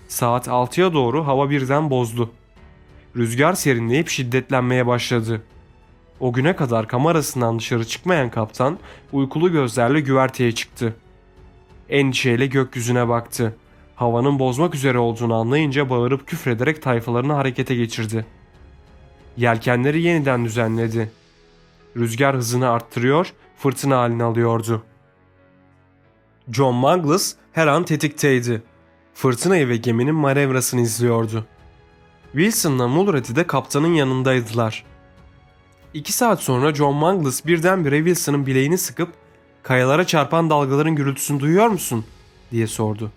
Speaker 1: Saat 6'ya doğru hava birden bozdu. Rüzgar serinleyip şiddetlenmeye başladı. O güne kadar kamerasından dışarı çıkmayan kaptan uykulu gözlerle güverteye çıktı. Endişeyle gökyüzüne baktı. Havanın bozmak üzere olduğunu anlayınca bağırıp küfrederek tayfalarını harekete geçirdi. Yelkenleri yeniden düzenledi. Rüzgar hızını arttırıyor, fırtına halini alıyordu. John Mangles her an tetikteydi. Fırtınayı ve geminin manevrasını izliyordu. Wilson'la Mulready de kaptanın yanındaydılar. İki saat sonra John Mangles birdenbire Wilson'ın bileğini sıkıp ''Kayalara çarpan dalgaların gürültüsünü duyuyor musun?'' diye sordu.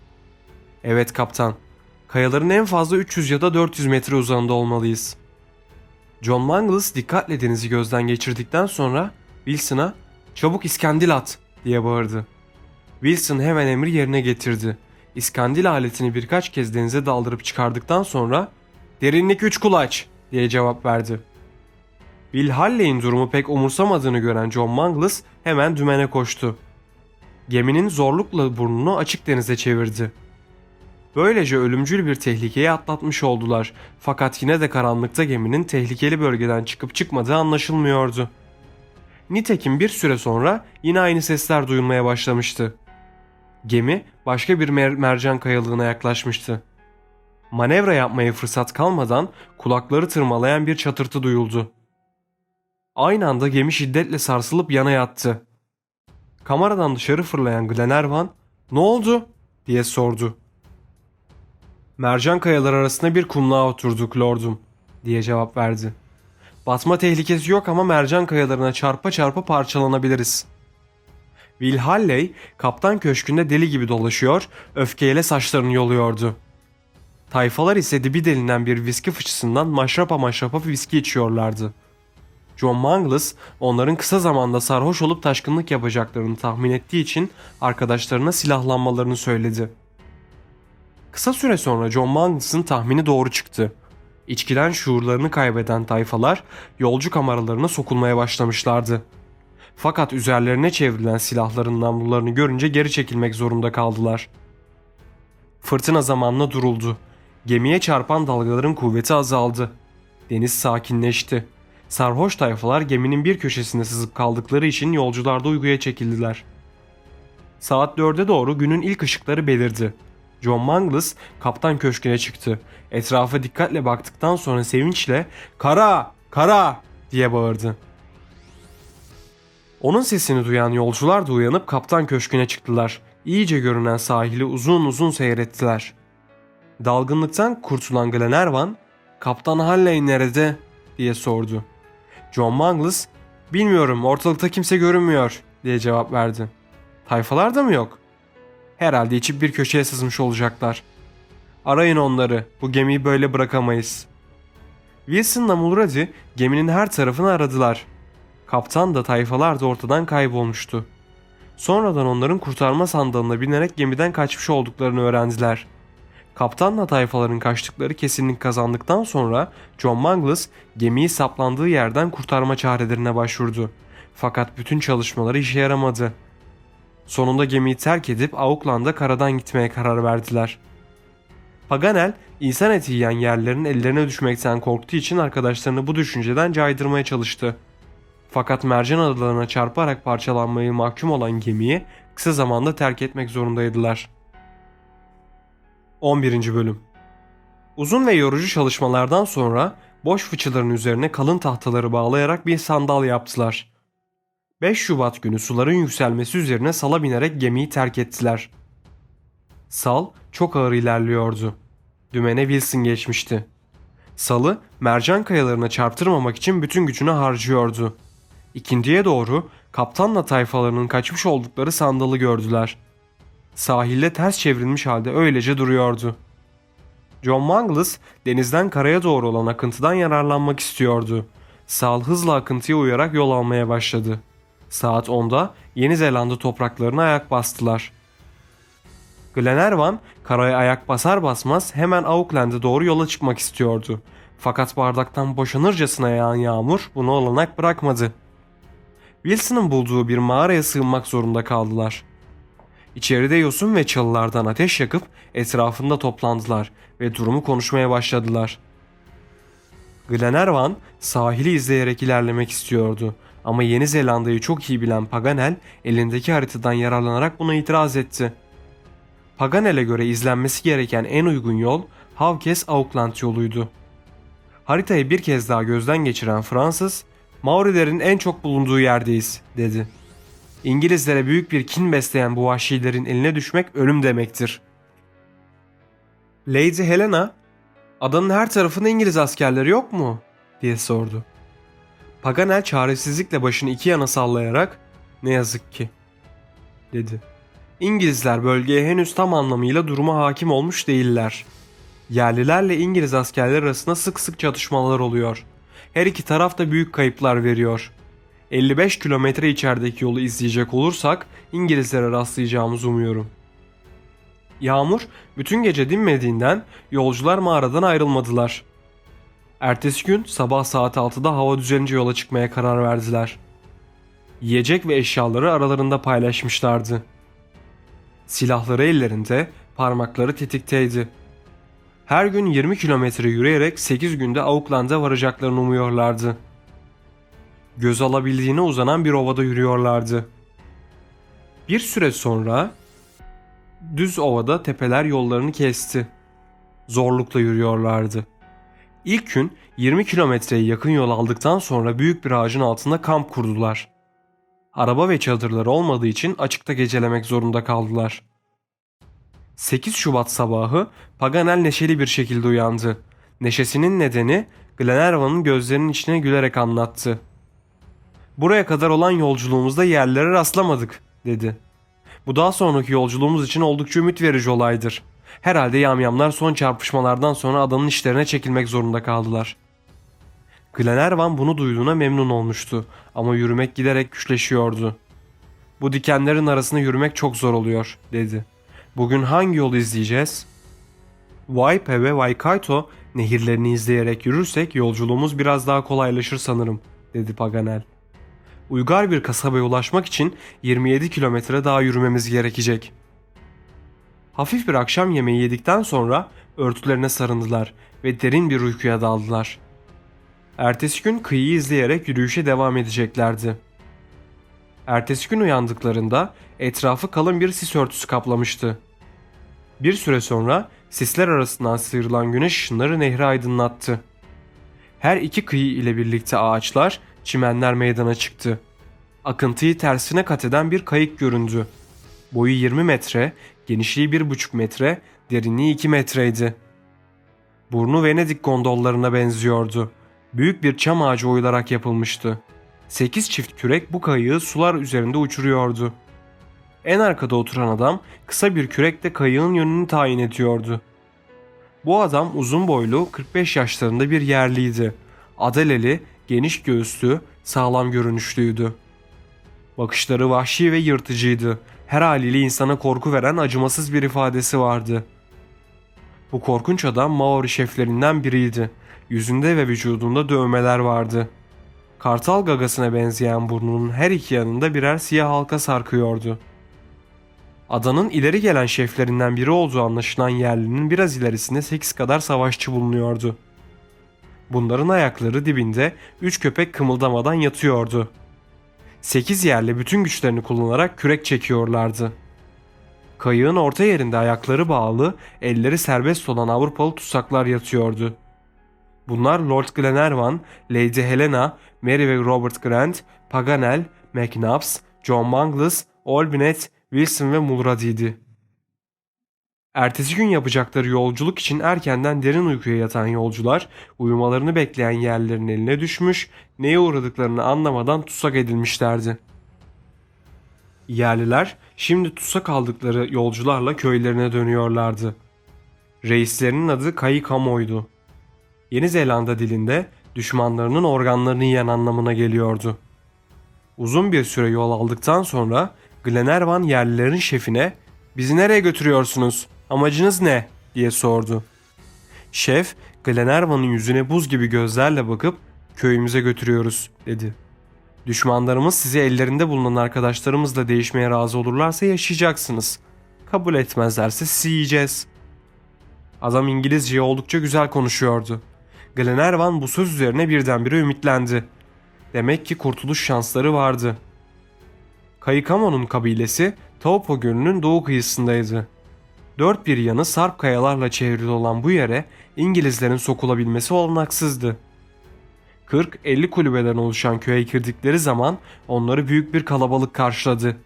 Speaker 1: ''Evet kaptan. Kayaların en fazla 300 ya da 400 metre uzağında olmalıyız.'' John Mangles dikkatle denizi gözden geçirdikten sonra Wilson'a ''Çabuk iskandil at!'' diye bağırdı. Wilson hemen emri yerine getirdi. İskandil aletini birkaç kez denize daldırıp çıkardıktan sonra ''Derinlik 3 kulaç!'' diye cevap verdi. Bill Halley'in durumu pek umursamadığını gören John Mangles hemen dümene koştu. Geminin zorlukla burnunu açık denize çevirdi. Böylece ölümcül bir tehlikeyi atlatmış oldular fakat yine de karanlıkta geminin tehlikeli bölgeden çıkıp çıkmadığı anlaşılmıyordu. Nitekim bir süre sonra yine aynı sesler duyulmaya başlamıştı. Gemi başka bir mer- mercan kayalığına yaklaşmıştı. Manevra yapmaya fırsat kalmadan kulakları tırmalayan bir çatırtı duyuldu. Aynı anda gemi şiddetle sarsılıp yana yattı. Kameradan dışarı fırlayan Glenarvan "Ne oldu?" diye sordu. Mercan kayalar arasında bir kumluğa oturduk lordum diye cevap verdi. Batma tehlikesi yok ama mercan kayalarına çarpa çarpa parçalanabiliriz. Will Halley kaptan köşkünde deli gibi dolaşıyor, öfkeyle saçlarını yoluyordu. Tayfalar ise dibi delinen bir viski fıçısından maşrapa maşrapa viski içiyorlardı. John Mangles onların kısa zamanda sarhoş olup taşkınlık yapacaklarını tahmin ettiği için arkadaşlarına silahlanmalarını söyledi. Kısa süre sonra John Mangles'ın tahmini doğru çıktı. İçkiden şuurlarını kaybeden tayfalar yolcu kameralarına sokulmaya başlamışlardı. Fakat üzerlerine çevrilen silahların namlularını görünce geri çekilmek zorunda kaldılar. Fırtına zamanla duruldu. Gemiye çarpan dalgaların kuvveti azaldı. Deniz sakinleşti. Sarhoş tayfalar geminin bir köşesine sızıp kaldıkları için yolcular da uykuya çekildiler. Saat dörde doğru günün ilk ışıkları belirdi. John Mangles kaptan köşküne çıktı. Etrafa dikkatle baktıktan sonra sevinçle ''Kara! Kara!'' diye bağırdı. Onun sesini duyan yolcular da uyanıp kaptan köşküne çıktılar. İyice görünen sahili uzun uzun seyrettiler. Dalgınlıktan kurtulan Glenarvan, ''Kaptan Halley nerede?'' diye sordu. John Mangles, ''Bilmiyorum ortalıkta kimse görünmüyor.'' diye cevap verdi. ''Tayfalar da mı yok?'' Herhalde içip bir köşeye sızmış olacaklar. Arayın onları. Bu gemiyi böyle bırakamayız. Wilson'la Mulrady geminin her tarafını aradılar. Kaptan da tayfalar da ortadan kaybolmuştu. Sonradan onların kurtarma sandalına binerek gemiden kaçmış olduklarını öğrendiler. Kaptanla tayfaların kaçtıkları kesinlik kazandıktan sonra John Mangles gemiyi saplandığı yerden kurtarma çarelerine başvurdu. Fakat bütün çalışmaları işe yaramadı. Sonunda gemiyi terk edip Auckland'a karadan gitmeye karar verdiler. Paganel, insan eti yiyen yerlerin ellerine düşmekten korktuğu için arkadaşlarını bu düşünceden caydırmaya çalıştı. Fakat mercan adalarına çarparak parçalanmayı mahkum olan gemiyi kısa zamanda terk etmek zorundaydılar. 11. Bölüm Uzun ve yorucu çalışmalardan sonra boş fıçıların üzerine kalın tahtaları bağlayarak bir sandal yaptılar. 5 Şubat günü suların yükselmesi üzerine sala binerek gemiyi terk ettiler. Sal çok ağır ilerliyordu. Dümene Wilson geçmişti. Salı mercan kayalarına çarptırmamak için bütün gücünü harcıyordu. İkindiye doğru kaptanla tayfalarının kaçmış oldukları sandalı gördüler. Sahilde ters çevrilmiş halde öylece duruyordu. John Mangles denizden karaya doğru olan akıntıdan yararlanmak istiyordu. Sal hızla akıntıya uyarak yol almaya başladı. Saat 10'da Yeni Zelanda topraklarına ayak bastılar. Glenarvan karaya ayak basar basmaz hemen Auckland'e doğru yola çıkmak istiyordu. Fakat bardaktan boşanırcasına yağan yağmur bunu olanak bırakmadı. Wilson'ın bulduğu bir mağaraya sığınmak zorunda kaldılar. İçeride yosun ve çalılardan ateş yakıp etrafında toplandılar ve durumu konuşmaya başladılar. Glenarvan sahili izleyerek ilerlemek istiyordu. Ama Yeni Zelanda'yı çok iyi bilen Paganel elindeki haritadan yararlanarak buna itiraz etti. Paganel'e göre izlenmesi gereken en uygun yol Havkes Auckland yoluydu. Haritayı bir kez daha gözden geçiren Fransız, Maorilerin en çok bulunduğu yerdeyiz dedi. İngilizlere büyük bir kin besleyen bu vahşilerin eline düşmek ölüm demektir. Lady Helena, adanın her tarafında İngiliz askerleri yok mu? diye sordu. Paganel çaresizlikle başını iki yana sallayarak ne yazık ki dedi. İngilizler bölgeye henüz tam anlamıyla duruma hakim olmuş değiller. Yerlilerle İngiliz askerler arasında sık sık çatışmalar oluyor. Her iki taraf da büyük kayıplar veriyor. 55 kilometre içerideki yolu izleyecek olursak İngilizlere rastlayacağımızı umuyorum. Yağmur bütün gece dinmediğinden yolcular mağaradan ayrılmadılar. Ertesi gün sabah saat 6'da hava düzelince yola çıkmaya karar verdiler. Yiyecek ve eşyaları aralarında paylaşmışlardı. Silahları ellerinde, parmakları tetikteydi. Her gün 20 kilometre yürüyerek 8 günde Auckland'a varacaklarını umuyorlardı. Göz alabildiğine uzanan bir ovada yürüyorlardı. Bir süre sonra düz ovada tepeler yollarını kesti. Zorlukla yürüyorlardı. İlk gün 20 kilometreye yakın yol aldıktan sonra büyük bir ağacın altında kamp kurdular. Araba ve çadırları olmadığı için açıkta gecelemek zorunda kaldılar. 8 Şubat sabahı Paganel neşeli bir şekilde uyandı. Neşesinin nedeni Glenarvan'ın gözlerinin içine gülerek anlattı. Buraya kadar olan yolculuğumuzda yerlere rastlamadık dedi. Bu daha sonraki yolculuğumuz için oldukça ümit verici olaydır. Herhalde yamyamlar son çarpışmalardan sonra adanın işlerine çekilmek zorunda kaldılar. Glenarvan bunu duyduğuna memnun olmuştu ama yürümek giderek güçleşiyordu. Bu dikenlerin arasında yürümek çok zor oluyor dedi. Bugün hangi yolu izleyeceğiz? Waipe ve Waikato nehirlerini izleyerek yürürsek yolculuğumuz biraz daha kolaylaşır sanırım dedi Paganel. Uygar bir kasabaya ulaşmak için 27 kilometre daha yürümemiz gerekecek. Hafif bir akşam yemeği yedikten sonra örtülerine sarındılar ve derin bir uykuya daldılar. Ertesi gün kıyıyı izleyerek yürüyüşe devam edeceklerdi. Ertesi gün uyandıklarında etrafı kalın bir sis örtüsü kaplamıştı. Bir süre sonra sisler arasından sıyrılan güneş ışınları nehri aydınlattı. Her iki kıyı ile birlikte ağaçlar, çimenler meydana çıktı. Akıntıyı tersine kat eden bir kayık göründü. Boyu 20 metre, genişliği 1,5 metre, derinliği 2 metreydi. Burnu Venedik gondollarına benziyordu. Büyük bir çam ağacı oyularak yapılmıştı. 8 çift kürek bu kayığı sular üzerinde uçuruyordu. En arkada oturan adam kısa bir kürekle kayığın yönünü tayin ediyordu. Bu adam uzun boylu 45 yaşlarında bir yerliydi. Adeleli, geniş göğüslü, sağlam görünüşlüydü. Bakışları vahşi ve yırtıcıydı. Her haliyle insana korku veren acımasız bir ifadesi vardı. Bu korkunç adam Maori şeflerinden biriydi. Yüzünde ve vücudunda dövmeler vardı. Kartal gagasına benzeyen burnunun her iki yanında birer siyah halka sarkıyordu. Adanın ileri gelen şeflerinden biri olduğu anlaşılan yerlinin biraz ilerisinde 8 kadar savaşçı bulunuyordu. Bunların ayakları dibinde 3 köpek kımıldamadan yatıyordu. 8 yerli bütün güçlerini kullanarak kürek çekiyorlardı. Kayığın orta yerinde ayakları bağlı, elleri serbest olan Avrupalı tutsaklar yatıyordu. Bunlar Lord Glenarvan, Lady Helena, Mary ve Robert Grant, Paganel, McNabbs, John Mangles, Olbinet, Wilson ve Mulrady'di. Ertesi gün yapacakları yolculuk için erkenden derin uykuya yatan yolcular uyumalarını bekleyen yerlerin eline düşmüş, neye uğradıklarını anlamadan tutsak edilmişlerdi. Yerliler şimdi tutsak aldıkları yolcularla köylerine dönüyorlardı. Reislerinin adı Kayikamo'ydu. Yeni Zelanda dilinde düşmanlarının organlarını yiyen anlamına geliyordu. Uzun bir süre yol aldıktan sonra Glenarvan yerlilerin şefine ''Bizi nereye götürüyorsunuz? Amacınız ne?'' diye sordu. Şef Glenarvan'ın yüzüne buz gibi gözlerle bakıp ''Köyümüze götürüyoruz'' dedi. Düşmanlarımız sizi ellerinde bulunan arkadaşlarımızla değişmeye razı olurlarsa yaşayacaksınız. Kabul etmezlerse sizi yiyeceğiz. Adam İngilizceyi oldukça güzel konuşuyordu. Glenarvan bu söz üzerine birdenbire ümitlendi. Demek ki kurtuluş şansları vardı. Kayikamo'nun kabilesi Taupo Gölü'nün doğu kıyısındaydı. Dört bir yanı sarp kayalarla çevrili olan bu yere İngilizlerin sokulabilmesi olanaksızdı. 40-50 kulübeden oluşan köye girdikleri zaman onları büyük bir kalabalık karşıladı.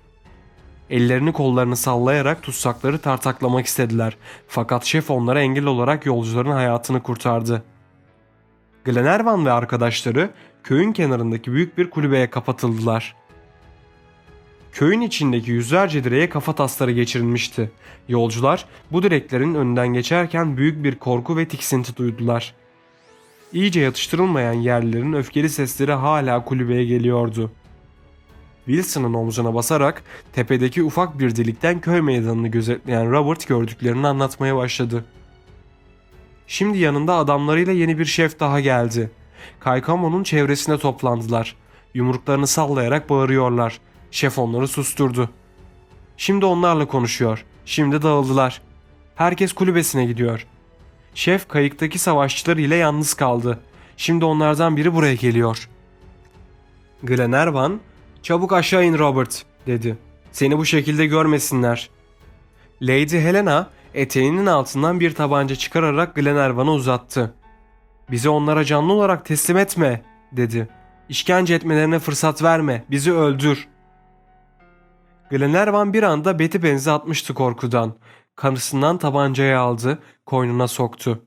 Speaker 1: Ellerini kollarını sallayarak tutsakları tartaklamak istediler. Fakat şef onlara engel olarak yolcuların hayatını kurtardı. Glenarvan ve arkadaşları köyün kenarındaki büyük bir kulübeye kapatıldılar. Köyün içindeki yüzlerce direğe kafa tasları geçirilmişti. Yolcular bu direklerin önünden geçerken büyük bir korku ve tiksinti duydular. İyice yatıştırılmayan yerlilerin öfkeli sesleri hala kulübeye geliyordu. Wilson'ın omzuna basarak tepedeki ufak bir delikten köy meydanını gözetleyen Robert gördüklerini anlatmaya başladı. Şimdi yanında adamlarıyla yeni bir şef daha geldi. Kaykamo'nun çevresine toplandılar. Yumruklarını sallayarak bağırıyorlar. Şef onları susturdu. Şimdi onlarla konuşuyor. Şimdi dağıldılar. Herkes kulübesine gidiyor. Şef kayıktaki savaşçılar ile yalnız kaldı. Şimdi onlardan biri buraya geliyor. Glenarvan, çabuk aşağı in Robert dedi. Seni bu şekilde görmesinler. Lady Helena eteğinin altından bir tabanca çıkararak Glenarvan'a uzattı. Bizi onlara canlı olarak teslim etme dedi. İşkence etmelerine fırsat verme, bizi öldür. Glenarvan bir anda beti benzi atmıştı korkudan. Kanısından tabancayı aldı, koynuna soktu.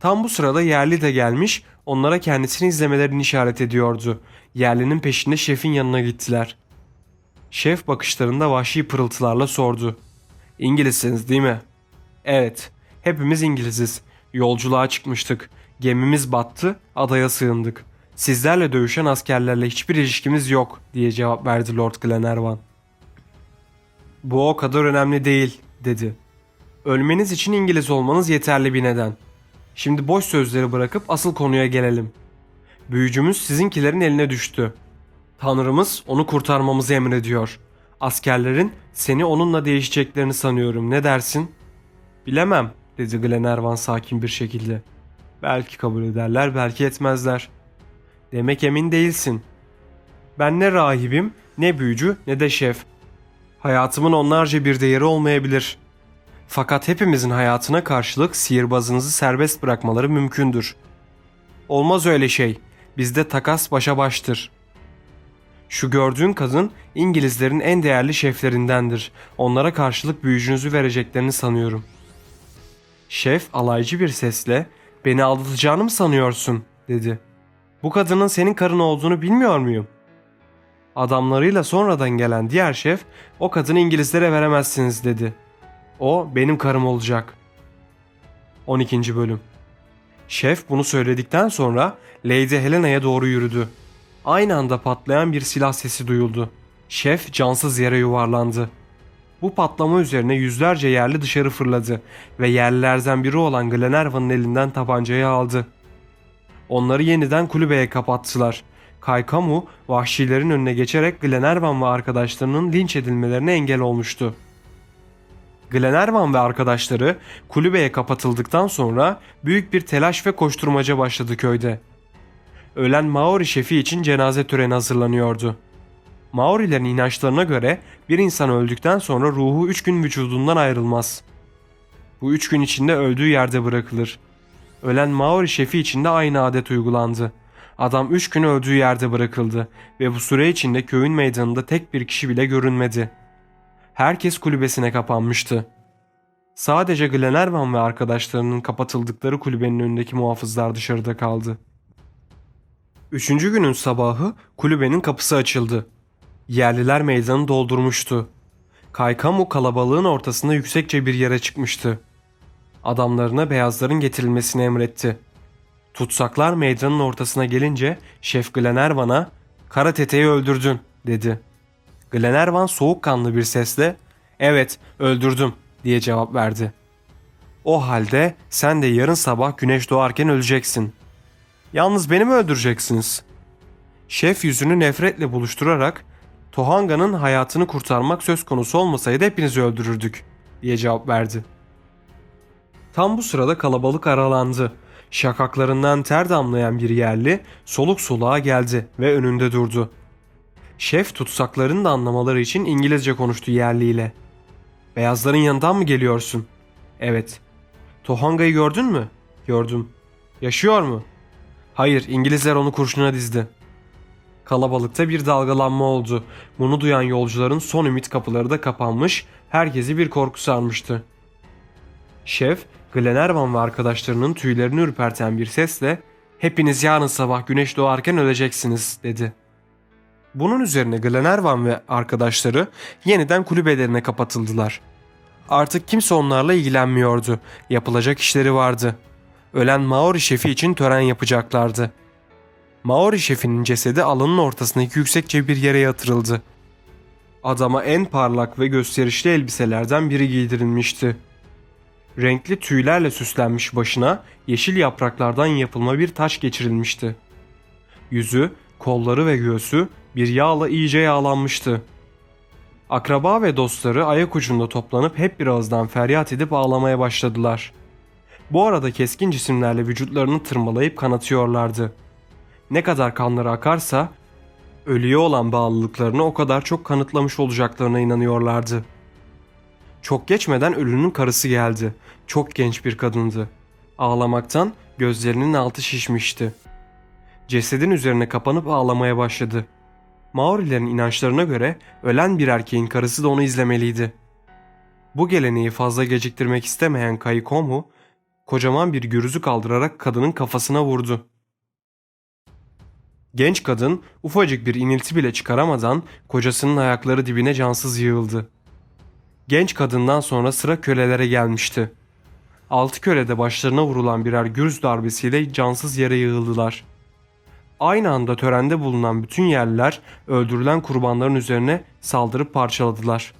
Speaker 1: Tam bu sırada yerli de gelmiş, onlara kendisini izlemelerini işaret ediyordu. Yerlinin peşinde şefin yanına gittiler. Şef bakışlarında vahşi pırıltılarla sordu. İngilizsiniz değil mi? Evet, hepimiz İngiliziz. Yolculuğa çıkmıştık. Gemimiz battı, adaya sığındık. Sizlerle dövüşen askerlerle hiçbir ilişkimiz yok diye cevap verdi Lord Glenarvan. Bu o kadar önemli değil dedi. Ölmeniz için İngiliz olmanız yeterli bir neden. Şimdi boş sözleri bırakıp asıl konuya gelelim. Büyücümüz sizinkilerin eline düştü. Tanrımız onu kurtarmamızı emrediyor. Askerlerin seni onunla değişeceklerini sanıyorum. Ne dersin? Bilemem, dedi Glenarvan sakin bir şekilde. Belki kabul ederler, belki etmezler. Demek emin değilsin. Ben ne rahibim, ne büyücü, ne de şef. Hayatımın onlarca bir değeri olmayabilir. Fakat hepimizin hayatına karşılık sihirbazınızı serbest bırakmaları mümkündür. Olmaz öyle şey. Bizde takas başa baştır. Şu gördüğün kadın İngilizlerin en değerli şeflerindendir. Onlara karşılık büyücünüzü vereceklerini sanıyorum. Şef alaycı bir sesle beni aldatacağını mı sanıyorsun dedi. Bu kadının senin karın olduğunu bilmiyor muyum? Adamlarıyla sonradan gelen diğer şef o kadını İngilizlere veremezsiniz dedi. O benim karım olacak. 12. Bölüm Şef bunu söyledikten sonra Lady Helena'ya doğru yürüdü. Aynı anda patlayan bir silah sesi duyuldu. Şef cansız yere yuvarlandı. Bu patlama üzerine yüzlerce yerli dışarı fırladı ve yerlilerden biri olan Glenarvan'ın elinden tabancayı aldı. Onları yeniden kulübeye kapattılar. Kaykamu vahşilerin önüne geçerek Glenarvan ve arkadaşlarının linç edilmelerine engel olmuştu. Glenarvan ve arkadaşları kulübeye kapatıldıktan sonra büyük bir telaş ve koşturmaca başladı köyde. Ölen Maori şefi için cenaze töreni hazırlanıyordu. Maorilerin inançlarına göre bir insan öldükten sonra ruhu 3 gün vücudundan ayrılmaz. Bu 3 gün içinde öldüğü yerde bırakılır. Ölen Maori şefi için de aynı adet uygulandı. Adam 3 gün öldüğü yerde bırakıldı ve bu süre içinde köyün meydanında tek bir kişi bile görünmedi. Herkes kulübesine kapanmıştı. Sadece Glenarvan ve arkadaşlarının kapatıldıkları kulübenin önündeki muhafızlar dışarıda kaldı. Üçüncü günün sabahı kulübenin kapısı açıldı. Yerliler meydanı doldurmuştu. Kaykamu kalabalığın ortasında yüksekçe bir yere çıkmıştı. Adamlarına beyazların getirilmesini emretti. Tutsaklar meydanın ortasına gelince Şef Glenarvan'a ''Kara teteyi öldürdün'' dedi. Glenarvan soğukkanlı bir sesle ''Evet öldürdüm'' diye cevap verdi. ''O halde sen de yarın sabah güneş doğarken öleceksin. Yalnız beni mi öldüreceksiniz?'' Şef yüzünü nefretle buluşturarak Tohanga'nın hayatını kurtarmak söz konusu olmasaydı hepinizi öldürürdük diye cevap verdi. Tam bu sırada kalabalık aralandı. Şakaklarından ter damlayan bir yerli soluk soluğa geldi ve önünde durdu. Şef tutsaklarını da anlamaları için İngilizce konuştu yerliyle. Beyazların yanından mı geliyorsun? Evet. Tohanga'yı gördün mü? Gördüm. Yaşıyor mu? Hayır, İngilizler onu kurşuna dizdi. Kalabalıkta bir dalgalanma oldu. Bunu duyan yolcuların son ümit kapıları da kapanmış, herkesi bir korku sarmıştı. Şef, Glenarvan ve arkadaşlarının tüylerini ürperten bir sesle ''Hepiniz yarın sabah güneş doğarken öleceksiniz.'' dedi. Bunun üzerine Glenarvan ve arkadaşları yeniden kulübelerine kapatıldılar. Artık kimse onlarla ilgilenmiyordu. Yapılacak işleri vardı. Ölen Maori şefi için tören yapacaklardı. Maori şefinin cesedi alanın ortasındaki yüksekçe bir yere yatırıldı. Adama en parlak ve gösterişli elbiselerden biri giydirilmişti. Renkli tüylerle süslenmiş başına yeşil yapraklardan yapılma bir taş geçirilmişti. Yüzü, kolları ve göğsü bir yağla iyice yağlanmıştı. Akraba ve dostları ayak ucunda toplanıp hep bir ağızdan feryat edip ağlamaya başladılar. Bu arada keskin cisimlerle vücutlarını tırmalayıp kanatıyorlardı. Ne kadar kanları akarsa ölüye olan bağlılıklarını o kadar çok kanıtlamış olacaklarına inanıyorlardı. Çok geçmeden ölünün karısı geldi. Çok genç bir kadındı. Ağlamaktan gözlerinin altı şişmişti. Cesedin üzerine kapanıp ağlamaya başladı. Maorilerin inançlarına göre ölen bir erkeğin karısı da onu izlemeliydi. Bu geleneği fazla geciktirmek istemeyen Kaikomu, kocaman bir gürüzü kaldırarak kadının kafasına vurdu. Genç kadın ufacık bir inilti bile çıkaramadan kocasının ayakları dibine cansız yığıldı. Genç kadından sonra sıra kölelere gelmişti. Altı köle de başlarına vurulan birer gürüz darbesiyle cansız yere yığıldılar. Aynı anda törende bulunan bütün yerliler öldürülen kurbanların üzerine saldırıp parçaladılar.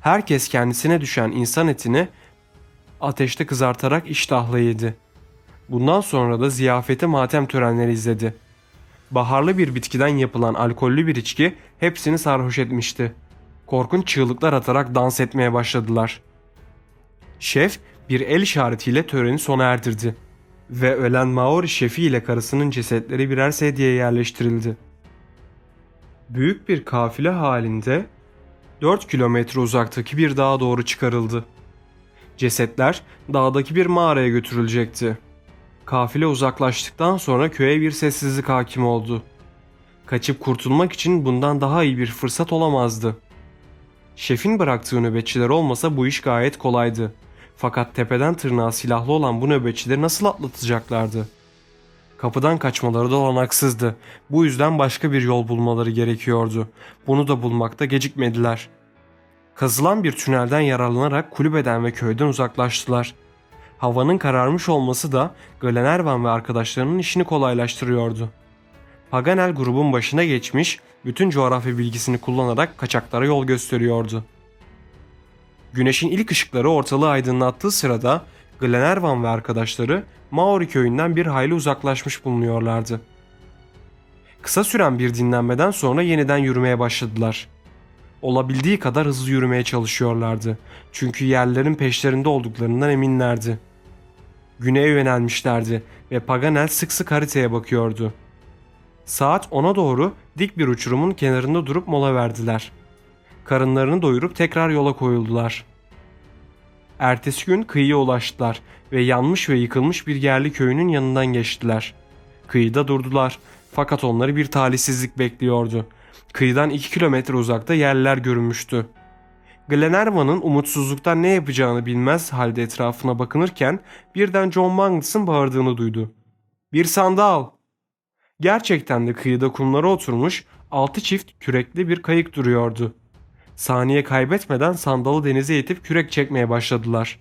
Speaker 1: Herkes kendisine düşen insan etini ateşte kızartarak iştahla yedi. Bundan sonra da ziyafeti matem törenleri izledi. Baharlı bir bitkiden yapılan alkollü bir içki hepsini sarhoş etmişti. Korkunç çığlıklar atarak dans etmeye başladılar. Şef bir el işaretiyle töreni sona erdirdi ve ölen Maori şefi ile karısının cesetleri birer sedyeye yerleştirildi. Büyük bir kafile halinde 4 kilometre uzaktaki bir dağa doğru çıkarıldı. Cesetler dağdaki bir mağaraya götürülecekti. Kafile uzaklaştıktan sonra köye bir sessizlik hakim oldu. Kaçıp kurtulmak için bundan daha iyi bir fırsat olamazdı. Şefin bıraktığı nöbetçiler olmasa bu iş gayet kolaydı. Fakat tepeden tırnağa silahlı olan bu nöbetçileri nasıl atlatacaklardı? Kapıdan kaçmaları da olanaksızdı. Bu yüzden başka bir yol bulmaları gerekiyordu. Bunu da bulmakta gecikmediler. Kazılan bir tünelden yararlanarak kulübeden ve köyden uzaklaştılar. Havanın kararmış olması da Glenervan ve arkadaşlarının işini kolaylaştırıyordu. Paganel grubun başına geçmiş, bütün coğrafya bilgisini kullanarak kaçaklara yol gösteriyordu. Güneşin ilk ışıkları ortalığı aydınlattığı sırada Glenervan ve arkadaşları Maori köyünden bir hayli uzaklaşmış bulunuyorlardı. Kısa süren bir dinlenmeden sonra yeniden yürümeye başladılar. Olabildiği kadar hızlı yürümeye çalışıyorlardı. Çünkü yerlerin peşlerinde olduklarından eminlerdi. Güneye yönelmişlerdi ve Paganel sık sık haritaya bakıyordu. Saat 10'a doğru dik bir uçurumun kenarında durup mola verdiler. Karınlarını doyurup tekrar yola koyuldular. Ertesi gün kıyıya ulaştılar ve yanmış ve yıkılmış bir yerli köyünün yanından geçtiler. Kıyıda durdular fakat onları bir talihsizlik bekliyordu. Kıyıdan 2 kilometre uzakta yerler görünmüştü. Glenarvan'ın umutsuzluktan ne yapacağını bilmez halde etrafına bakınırken birden John Mangus'ın bağırdığını duydu. Bir sandal! Gerçekten de kıyıda kumlara oturmuş altı çift kürekli bir kayık duruyordu. Saniye kaybetmeden sandalı denize itip kürek çekmeye başladılar.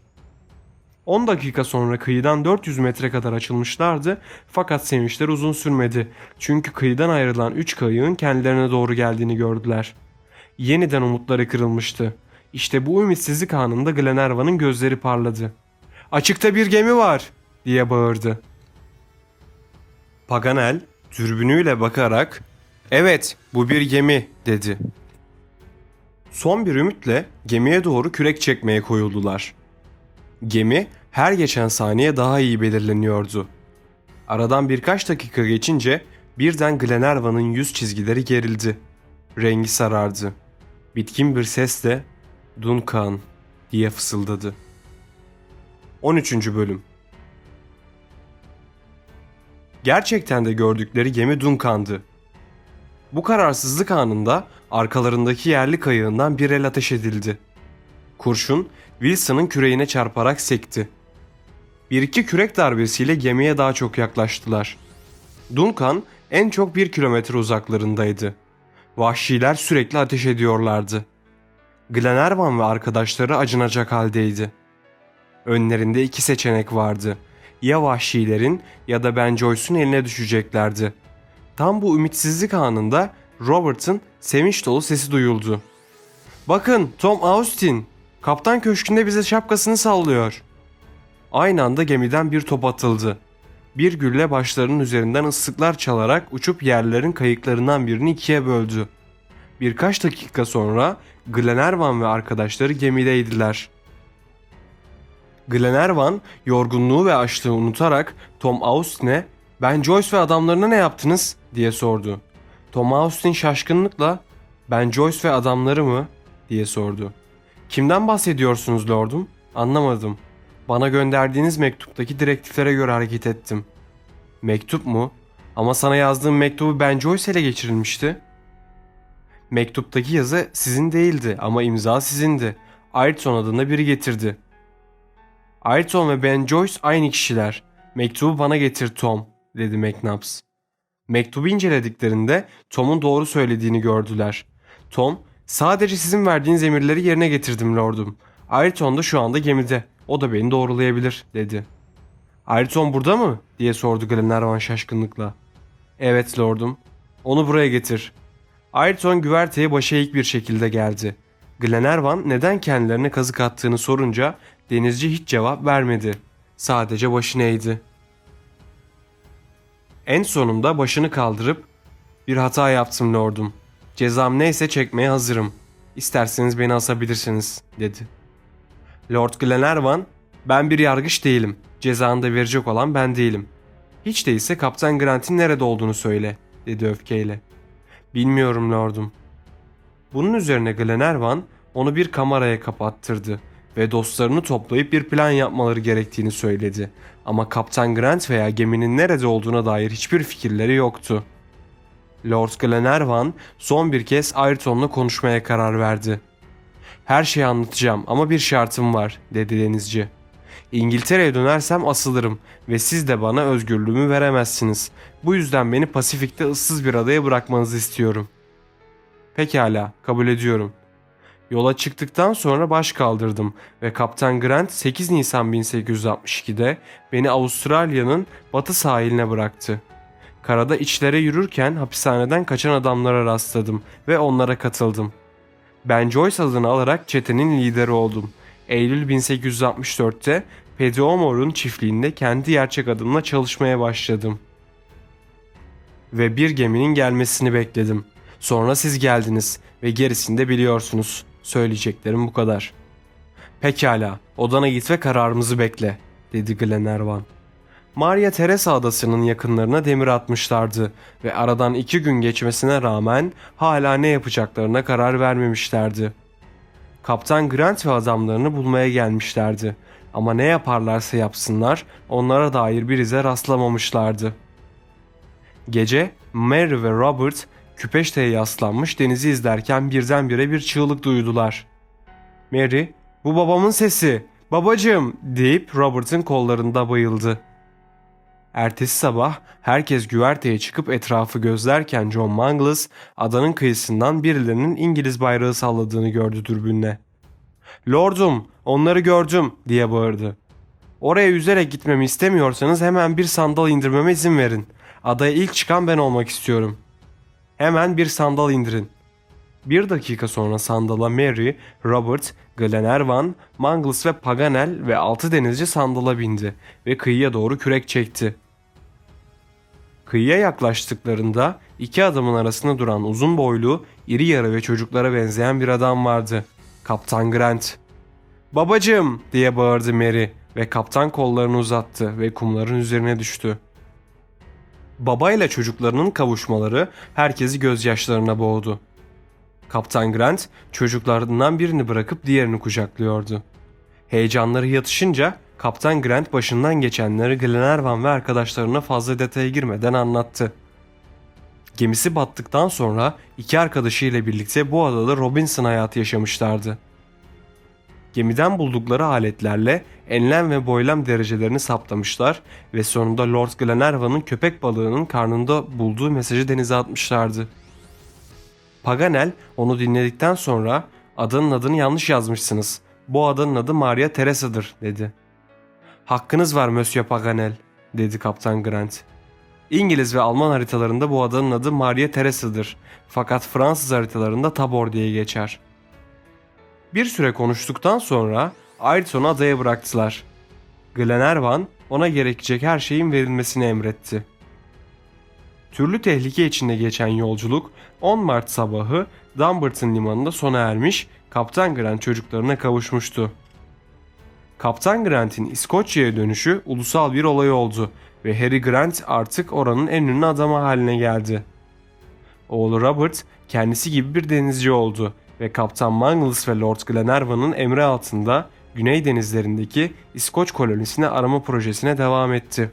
Speaker 1: 10 dakika sonra kıyıdan 400 metre kadar açılmışlardı fakat sevinçler uzun sürmedi. Çünkü kıyıdan ayrılan 3 kayığın kendilerine doğru geldiğini gördüler. Yeniden umutları kırılmıştı. İşte bu ümitsizlik anında Glenarvan'ın gözleri parladı. ''Açıkta bir gemi var!'' diye bağırdı. Paganel dürbünüyle bakarak ''Evet bu bir gemi'' dedi. Son bir ümitle gemiye doğru kürek çekmeye koyuldular. Gemi Her geçen saniye daha iyi belirleniyordu. Aradan birkaç dakika geçince birden Glenarvan'ın yüz çizgileri gerildi. Rengi sarardı. Bitkin bir sesle Duncan diye fısıldadı. 13. Bölüm Gerçekten de gördükleri gemi Duncan'dı. Bu kararsızlık anında arkalarındaki yerli kayığından bir el ateş edildi. Kurşun Wilson'ın küreğine çarparak sekti. Bir iki kürek darbesiyle gemiye daha çok yaklaştılar. Duncan en çok bir kilometre uzaklarındaydı. Vahşiler sürekli ateş ediyorlardı. Glenarvan ve arkadaşları acınacak haldeydi. Önlerinde iki seçenek vardı. Ya vahşilerin ya da Ben Joyce'un eline düşeceklerdi. Tam bu ümitsizlik anında Robert'ın sevinç dolu sesi duyuldu. Bakın Tom Austin, kaptan köşkünde bize şapkasını sallıyor. Aynı anda gemiden bir top atıldı. Bir gülle başlarının üzerinden ıslıklar çalarak uçup yerlerin kayıklarından birini ikiye böldü. Birkaç dakika sonra Glenarvan ve arkadaşları gemideydiler. Glenarvan yorgunluğu ve açlığı unutarak Tom Austin'e ben Joyce ve adamlarına ne yaptınız diye sordu. Tom Austin şaşkınlıkla ben Joyce ve adamları mı diye sordu. Kimden bahsediyorsunuz lordum? Anlamadım. Bana gönderdiğiniz mektuptaki direktiflere göre hareket ettim. Mektup mu? Ama sana yazdığım mektubu Ben Joyce ele geçirilmişti. Mektuptaki yazı sizin değildi ama imza sizindi. Ayrton adında biri getirdi. Ayrton ve Ben Joyce aynı kişiler. Mektubu bana getir Tom, dedi McNabbs. Mektubu incelediklerinde Tom'un doğru söylediğini gördüler. Tom, sadece sizin verdiğiniz emirleri yerine getirdim lordum. Ayrton da şu anda gemide. O da beni doğrulayabilir, dedi. Ayrton burada mı? diye sordu Glenarvan şaşkınlıkla. Evet lordum. Onu buraya getir. Ayrton güverteye başı eğik bir şekilde geldi. Glenarvan neden kendilerine kazık attığını sorunca denizci hiç cevap vermedi. Sadece başını eğdi. En sonunda başını kaldırıp bir hata yaptım lordum. Cezam neyse çekmeye hazırım. İsterseniz beni asabilirsiniz dedi. Lord Glenarvan ben bir yargıç değilim. Cezanı da verecek olan ben değilim. Hiç değilse Kaptan Grant'in nerede olduğunu söyle dedi öfkeyle. Bilmiyorum lordum. Bunun üzerine Glenarvan onu bir kameraya kapattırdı ve dostlarını toplayıp bir plan yapmaları gerektiğini söyledi. Ama Kaptan Grant veya geminin nerede olduğuna dair hiçbir fikirleri yoktu. Lord Glenarvan son bir kez Ayrton'la konuşmaya karar verdi. Her şeyi anlatacağım ama bir şartım var dedi denizci. İngiltere'ye dönersem asılırım ve siz de bana özgürlüğümü veremezsiniz. Bu yüzden beni Pasifik'te ıssız bir adaya bırakmanızı istiyorum. Pekala, kabul ediyorum. Yola çıktıktan sonra baş kaldırdım ve Kaptan Grant 8 Nisan 1862'de beni Avustralya'nın batı sahiline bıraktı. Karada içlere yürürken hapishaneden kaçan adamlara rastladım ve onlara katıldım. Ben Joyce adını alarak çetenin lideri oldum. Eylül 1864'te Pedro Mor'un çiftliğinde kendi gerçek adımla çalışmaya başladım. Ve bir geminin gelmesini bekledim. Sonra siz geldiniz ve gerisini de biliyorsunuz. Söyleyeceklerim bu kadar. Pekala, odana git ve kararımızı bekle, dedi Glenarvan. Maria Teresa adasının yakınlarına demir atmışlardı ve aradan iki gün geçmesine rağmen hala ne yapacaklarına karar vermemişlerdi. Kaptan Grant ve adamlarını bulmaya gelmişlerdi ama ne yaparlarsa yapsınlar onlara dair bir ize rastlamamışlardı. Gece Mary ve Robert küpeşteye yaslanmış denizi izlerken birdenbire bir çığlık duydular. Mary, bu babamın sesi, babacığım deyip Robert'ın kollarında bayıldı. Ertesi sabah herkes güverteye çıkıp etrafı gözlerken John Mangles adanın kıyısından birilerinin İngiliz bayrağı salladığını gördü dürbünle. Lordum onları gördüm diye bağırdı. Oraya yüzerek gitmemi istemiyorsanız hemen bir sandal indirmeme izin verin. Adaya ilk çıkan ben olmak istiyorum. Hemen bir sandal indirin. Bir dakika sonra sandala Mary, Robert, Glenarvan, Mangles ve Paganel ve altı denizci sandala bindi ve kıyıya doğru kürek çekti. Kıyıya yaklaştıklarında iki adamın arasında duran uzun boylu, iri yarı ve çocuklara benzeyen bir adam vardı. Kaptan Grant. Babacım diye bağırdı Mary. ve kaptan kollarını uzattı ve kumların üzerine düştü. Baba ile çocuklarının kavuşmaları herkesi gözyaşlarına boğdu. Kaptan Grant çocuklarından birini bırakıp diğerini kucaklıyordu. Heyecanları yatışınca Kaptan Grant başından geçenleri Glenarvan ve arkadaşlarına fazla detaya girmeden anlattı. Gemisi battıktan sonra iki arkadaşıyla birlikte bu adada Robinson hayatı yaşamışlardı. Gemiden buldukları aletlerle enlem ve boylam derecelerini saptamışlar ve sonunda Lord Glenarvan'ın köpek balığının karnında bulduğu mesajı denize atmışlardı. Paganel onu dinledikten sonra adanın adını yanlış yazmışsınız. Bu adanın adı Maria Teresa'dır dedi. Hakkınız var Monsieur Paganel dedi Kaptan Grant. İngiliz ve Alman haritalarında bu adanın adı Maria Teresa'dır. Fakat Fransız haritalarında Tabor diye geçer. Bir süre konuştuktan sonra Ayrton'u adaya bıraktılar. Glenarvan ona gerekecek her şeyin verilmesini emretti. Türlü tehlike içinde geçen yolculuk 10 Mart sabahı Dumbarton limanında sona ermiş, Kaptan Grant çocuklarına kavuşmuştu. Kaptan Grant'in İskoçya'ya dönüşü ulusal bir olay oldu ve Harry Grant artık oranın en ünlü adamı haline geldi. Oğlu Robert kendisi gibi bir denizci oldu ve Kaptan Mangles ve Lord Glenarvan'ın emri altında Güney denizlerindeki İskoç kolonisini arama projesine devam etti.